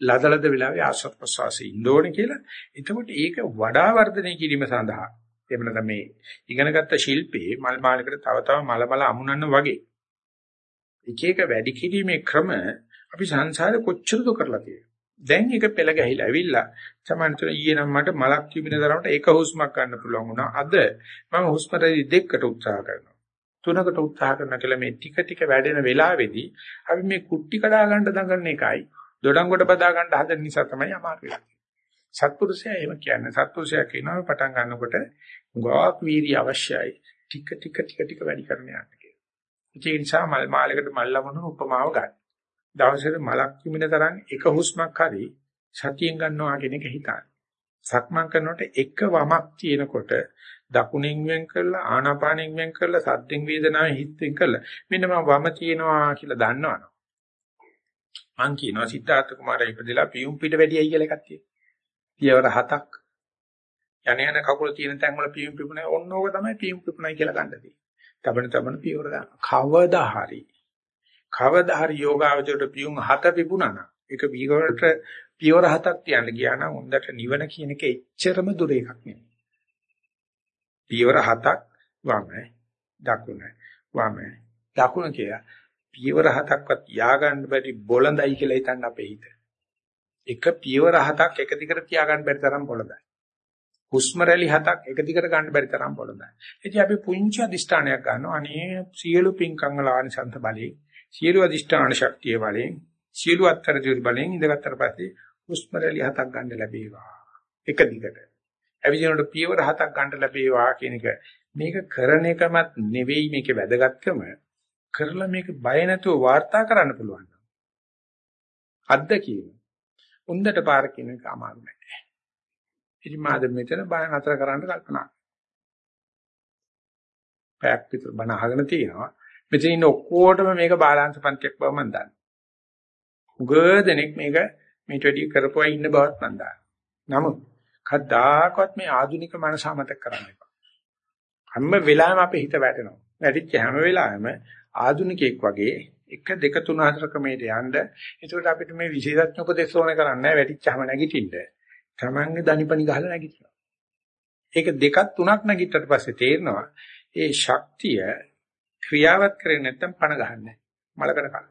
ලදලද වෙලාවේ ආශ්‍රත් ප්‍රසවාසයේ ඉන්න ඕනේ කියලා. එතකොට ඒක වඩා වර්ධනය කිරීම සඳහා එහෙම නැත්නම් මේ ඉගෙනගත්ත ශිල්පේ මල් මාලයකට තව තව මල මල අමුණන්න වගේ එක එක වැඩි කිරීමේ ක්‍රම අපි සංසාරේ කොච්චරද කරලා තියෙන්නේ. දැන් එක පෙළ ගැහිලා ඇවිල්ලා සමහරවිට ඊයේ නම් මට මලක් කිමින තරමට එක හුස්මක් ගන්න පුළුවන් වුණා. අද මම හුස්ම රැලි දෙකකට උත්සාහ කරනවා. තුනකට උත්සාහ කරන කියලා මේ ටික ටික වැඩෙන වෙලාවේදී අපි මේ කුට්ටි කඩා ගන්න දඟන එකයි දොඩංගොඩ බදා ගන්න හදන නිසා තමයි අමාරු වෙන්නේ. සත්පුරුෂයා එහෙම කියන්නේ. සත්පුරුෂයා කියනවා පටන් ගන්නකොට ගාක් වීර්ය අවශ්‍යයි. ටික ටික ටික ටික වැඩි කරන්න යන්න කියලා. ඒ නිසා මල් මාලයකට මල් ලවන උපමාව ගන්න. දවසට මලක් කිමින තරම් එක හුස්මක් හරි සතියෙන් ගන්නවා කියන එක හිතන්න. සක්මන් කරනකොට එක වමක් තියෙනකොට දකුණෙන් වෙන් කරලා ආනාපානෙන් වෙන් කරලා සද්දෙන් වේදනාවෙන් හිතෙන් කරලා මෙන්න මම වම තියෙනවා කියලා දන්නවනේ. මං කියනවා සිද්ධාර්ථ කුමාරයා ඉපදෙලා පියුම් පිට වැඩියයි කියලා එකක් තියෙනවා. පියවර හතක් යන යන කකුල තියෙන තැන් වල පියුම් පිපුණා ඔන්න ඕක තමයි පියුම් පිපුණයි කියලා ගන්න තියෙන්නේ. තබන තබන පියවර ගන්න. කවදා හරි කවදා හරි යෝගාවචරයට පියුම් හත පිපුණා නම් ඒක පියවරට පියවර හතක් තියන්න ගියා නම් හොඳට නිවන කියන එක එච්චරම දුර එකක් නෙමෙයි. පියවර හතක් වම දකුණ වම දකුණ කියලා පියවර හතක්වත් ය아가න්න බැරි බොළඳයි කියලා හිතන්න අපේ හිත. එක පියවර හතක් එක දිගට තියාගන්න බැරි තරම් බොළඳයි. හුස්ම රැලි හතක් එක දිගට ගන්න බැරි තරම් බොළඳයි. ඉතින් අපි පුංචි අදිෂ්ඨානයක් ගන්නවා. අනේ සියලු පින්කම් වල ආනිසංස බලයෙන්, සියලු අදිෂ්ඨාන ශක්තිය බලයෙන්, සියලු අත්තර දිවි බලයෙන් ඉඳගත්තර පස්සේ හුස්ම රැලි හතක් ගන්න ලැබේවා. එක දිගට. ඇවිදිනකොට පියවර හතක් ගන්න ලැබේවා කියන එක මේක කරන එකමත් නෙවෙයි මේකේ වැදගත්කම කරලා මේක බය නැතුව වාර්තා කරන්න පුළුවන්. අත්දැකීම. උන්දට පාර කියන එක අමාරු නෑ. ඉතින් මාද මෙතන බය නතර කරන්න කල්පනා. පැයක් විතර බණ අහගෙන තියෙනවා. මෙතන ඉන්න ඔක්කොටම මේක බාලාංශ පන්තියක් බව මම දන්නවා. උගදෙනෙක් මේක මේට වැඩි කරපුවා ඉන්න බවත් මම දන්නවා. නමුත් කද්දාකවත් මේ ආධුනික මනස අමතක කරන්න එපා. හැම වෙලාවෙම අපේ හිත වැටෙනවා. වැටිච්ච හැම වෙලාවෙම ආධුනිකයෙක් වගේ 1 2 3 4 ක්‍රමයට යන්න. ඒකට අපිට මේ විශේෂඥ උපදේශ ඕනේ කරන්නේ නැහැ වැටිච්චාම නැගිටින්න. Tamange දනිපනි ගහලා නැගිටිනවා. ඒක දෙකක් තුනක් නැගිට්ටට පස්සේ තේරෙනවා ඒ ශක්තිය ක්‍රියාවත් කරේ නැත්නම් පණ ගහන්නේ මලකට කන.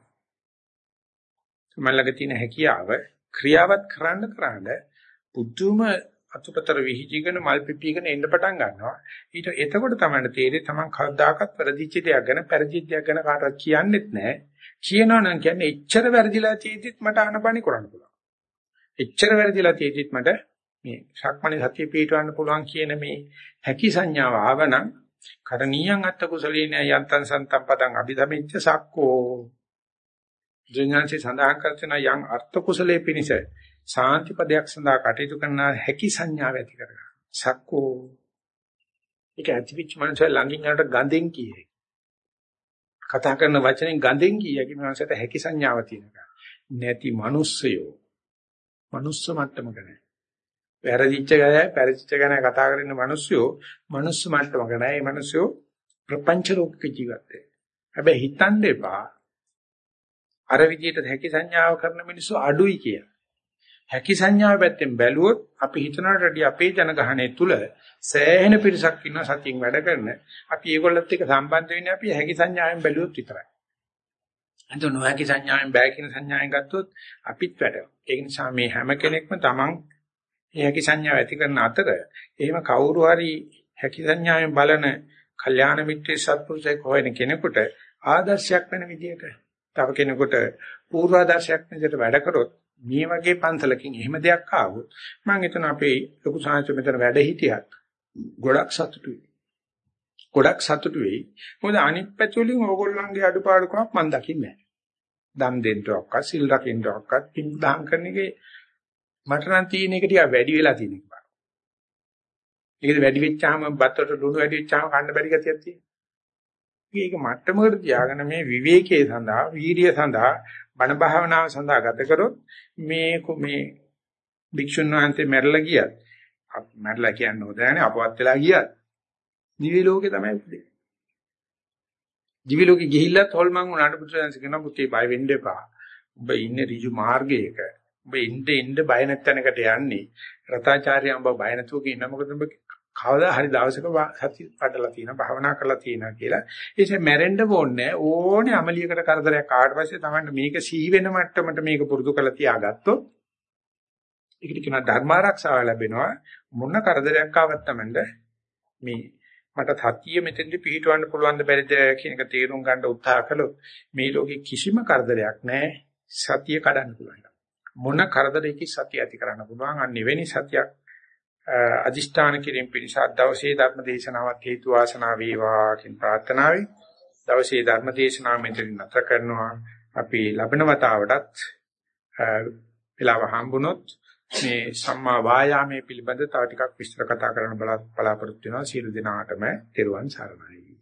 මලක තියෙන හැකියාව ක්‍රියාවත් කරන්න කරන්න පුදුම අතුපතර විහිජිගෙන මල් පිපිගෙන එන්න පටන් ගන්නවා. ඊට එතකොට තමයි තේරෙන්නේ තමන් කවදාකවත් වැරදිච්ච දෙයක් ගැන පරිචිත දෙයක් ගැන කාටවත් කියන්නෙත් නැහැ. කියනවා නම් කියන්නේ එච්චර වැරදිලා තියෙද්දිත් මට අනපනි කරන්න පුළුවන්. එච්චර වැරදිලා තියෙද්දිත් මට මේ ශක්මණේ සතිය පිටවන්න පුළුවන් කියන මේ හැකි සංඥාව ආවනම් කරණීයන් අත්ත කුසලේන යන්තං සන්තම් පදං අභිධමිච්ච සක්කෝ. ජඥාන්සේ සඳහන් කරන යම් අර්ථ කුසලයේ පිනිස සාන්ති පදයක් සඳහා කටයුතු කරන හැකි සංඥාව ඇති කරගන්න. සක්කෝ ඒක ඇතිවිච් මනස ළඟින් යනට ගඳෙන් කියේ. කතා කරන වචනෙන් ගඳෙන් කියේ මනසට හැකි සංඥාව තියෙනවා. නැති මිනිස්සයෝ මනුස්ස මට්ටමක නැහැ. වැරදිච්ච ගය, පරිචිච්ච ගැන කතා කරන මිනිස්සුયો මනුස්ස මට්ටමක නැහැ. මේ මිනිස්සුયો ප්‍රපංච රෝගක ජීවිතේ. හැබැයි හිතන්න එපා. අර විදිහට හැකි සංඥාව කරන මිනිස්සු අඩුයි කියලා. හැකි සංඥාව පැත්තෙන් බැලුවොත් අපි හිතනට වැඩිය අපේ ජනගහනය තුල සෑහෙන පිරිසක් ඉන්න සතියෙන් වැඩ කරන අපි ඒගොල්ලත් එක්ක සම්බන්ධ වෙන්නේ අපි හැකි සංඥාවෙන් බැලුවොත් විතරයි. අන්ත නොහැකි සංඥාවෙන් බෑ කියන සංඥාවෙන් ගත්තොත් අපිත් වැඩනවා. ඒ නිසා මේ හැම කෙනෙක්ම Taman මේ හැකි සංඥාව ඇති කරන අතර එහෙම කවුරු හරි හැකි සංඥාවෙන් බලන කල්යාණ මිත්‍රේ සත්පුරුෂයෙක් හොයන කෙනෙකුට ආදර්ශයක් වෙන විදිහට තව කෙනෙකුට පූර්වාදර්ශයක් විදිහට වැඩ කරොත් මේ වගේ පන්සලකින් එහෙම දෙයක් ආවොත් මම හිතන අපේ ලොකු සාංශ මෙතන වැඩ හිටියත් ගොඩක් සතුටුයි. ගොඩක් සතුටු වෙයි. මොකද අනිත් පැතුලින් ඕගොල්ලන්ගේ අඩුපාඩුකමක් මම දකින්නේ නැහැ. දන් දෙන්නවක්ක සිල් රකින්නවක්ක පින් දහම් කරන එකේ මට නම් තියෙන එක ටික වැඩි වෙලා තියෙන එක බලන්න. ඒකද වැඩි වෙච්චාම බත්තට ලුණු වැඩි වෙච්චාම කන්න බැරි ගතියක් තියෙනවා. ඒක මට්ටමකට තියාගෙන මේ විවේකයේ සඳහා, වීර්ය සඳහා, බණ භාවනාව සඳහා ගත කරොත් මේ මේ භික්ෂුන් වහන්සේ මැරලා ගියත් මැරලා කියන්න හොදන්නේ අපවත් වෙලා ගියත් දිවි ලෝකේ තමයි උපදින්නේ. දිවි ලෝකේ ගිහිල්ලත් හොල්මන් වුණාට පුත්‍රයන්ස කියනවා පුතේ බය වෙන්න එපා. ඔබ ඉන්නේ ඍජු මාර්ගයක. ඔබ ඉන්න ඉන්න බය නැත්තනකට යන්නේ. රතාචාර්ය ඔබ බය නැතුව කියන මොකද ඔබ කවදා හරි දවසක සති පඩලා තියෙනවා භාවනා කරලා තියෙනවා කියලා. ඒ නිසා මැරෙන්න ඕනේ ඕනේ අමලියකට කරදරයක් ආවට පස්සේ තමයි මේක සී වෙන මට්ටමට මේක පුරුදු කරලා තියාගත්තොත් ඒකට කියනවා ධර්ම ආරක්ෂාව ලැබෙනවා මොන කරදරයක් ආවත් තමයි මේ මට සතිය මෙතෙන්දි පිහිටවන්න පුළුවන් ද බැරිද කියන එක තේරුම් ගන්න උත්සාහ කළොත් මේ ලෝකේ කිසිම කරදරයක් නැහැ. සතිය කඩන්න පුළුවන්. මොන කරදරයකින් සතිය ඇති කරන්න පුළුවන්? අන්න එවැනි සතියක් අදිෂ්ඨාන කිරීම පිණිස දවසේ ධර්ම දේශනාවත් හේතු වාසනා වේවා කියන ප්‍රාර්ථනාවයි දවසේ ධර්ම දේශනාව මෙතන නැතර කරනවා. අපි ලබන වතාවටත් වෙලාව හම්බුනොත් මේ සම්මා වායාමයේ පිළිබඳ තව ටිකක් විස්තර කතා කරන්න බලාපොරොත්තු වෙනවා. සියලු දෙනාටම තෙරුවන් සරණයි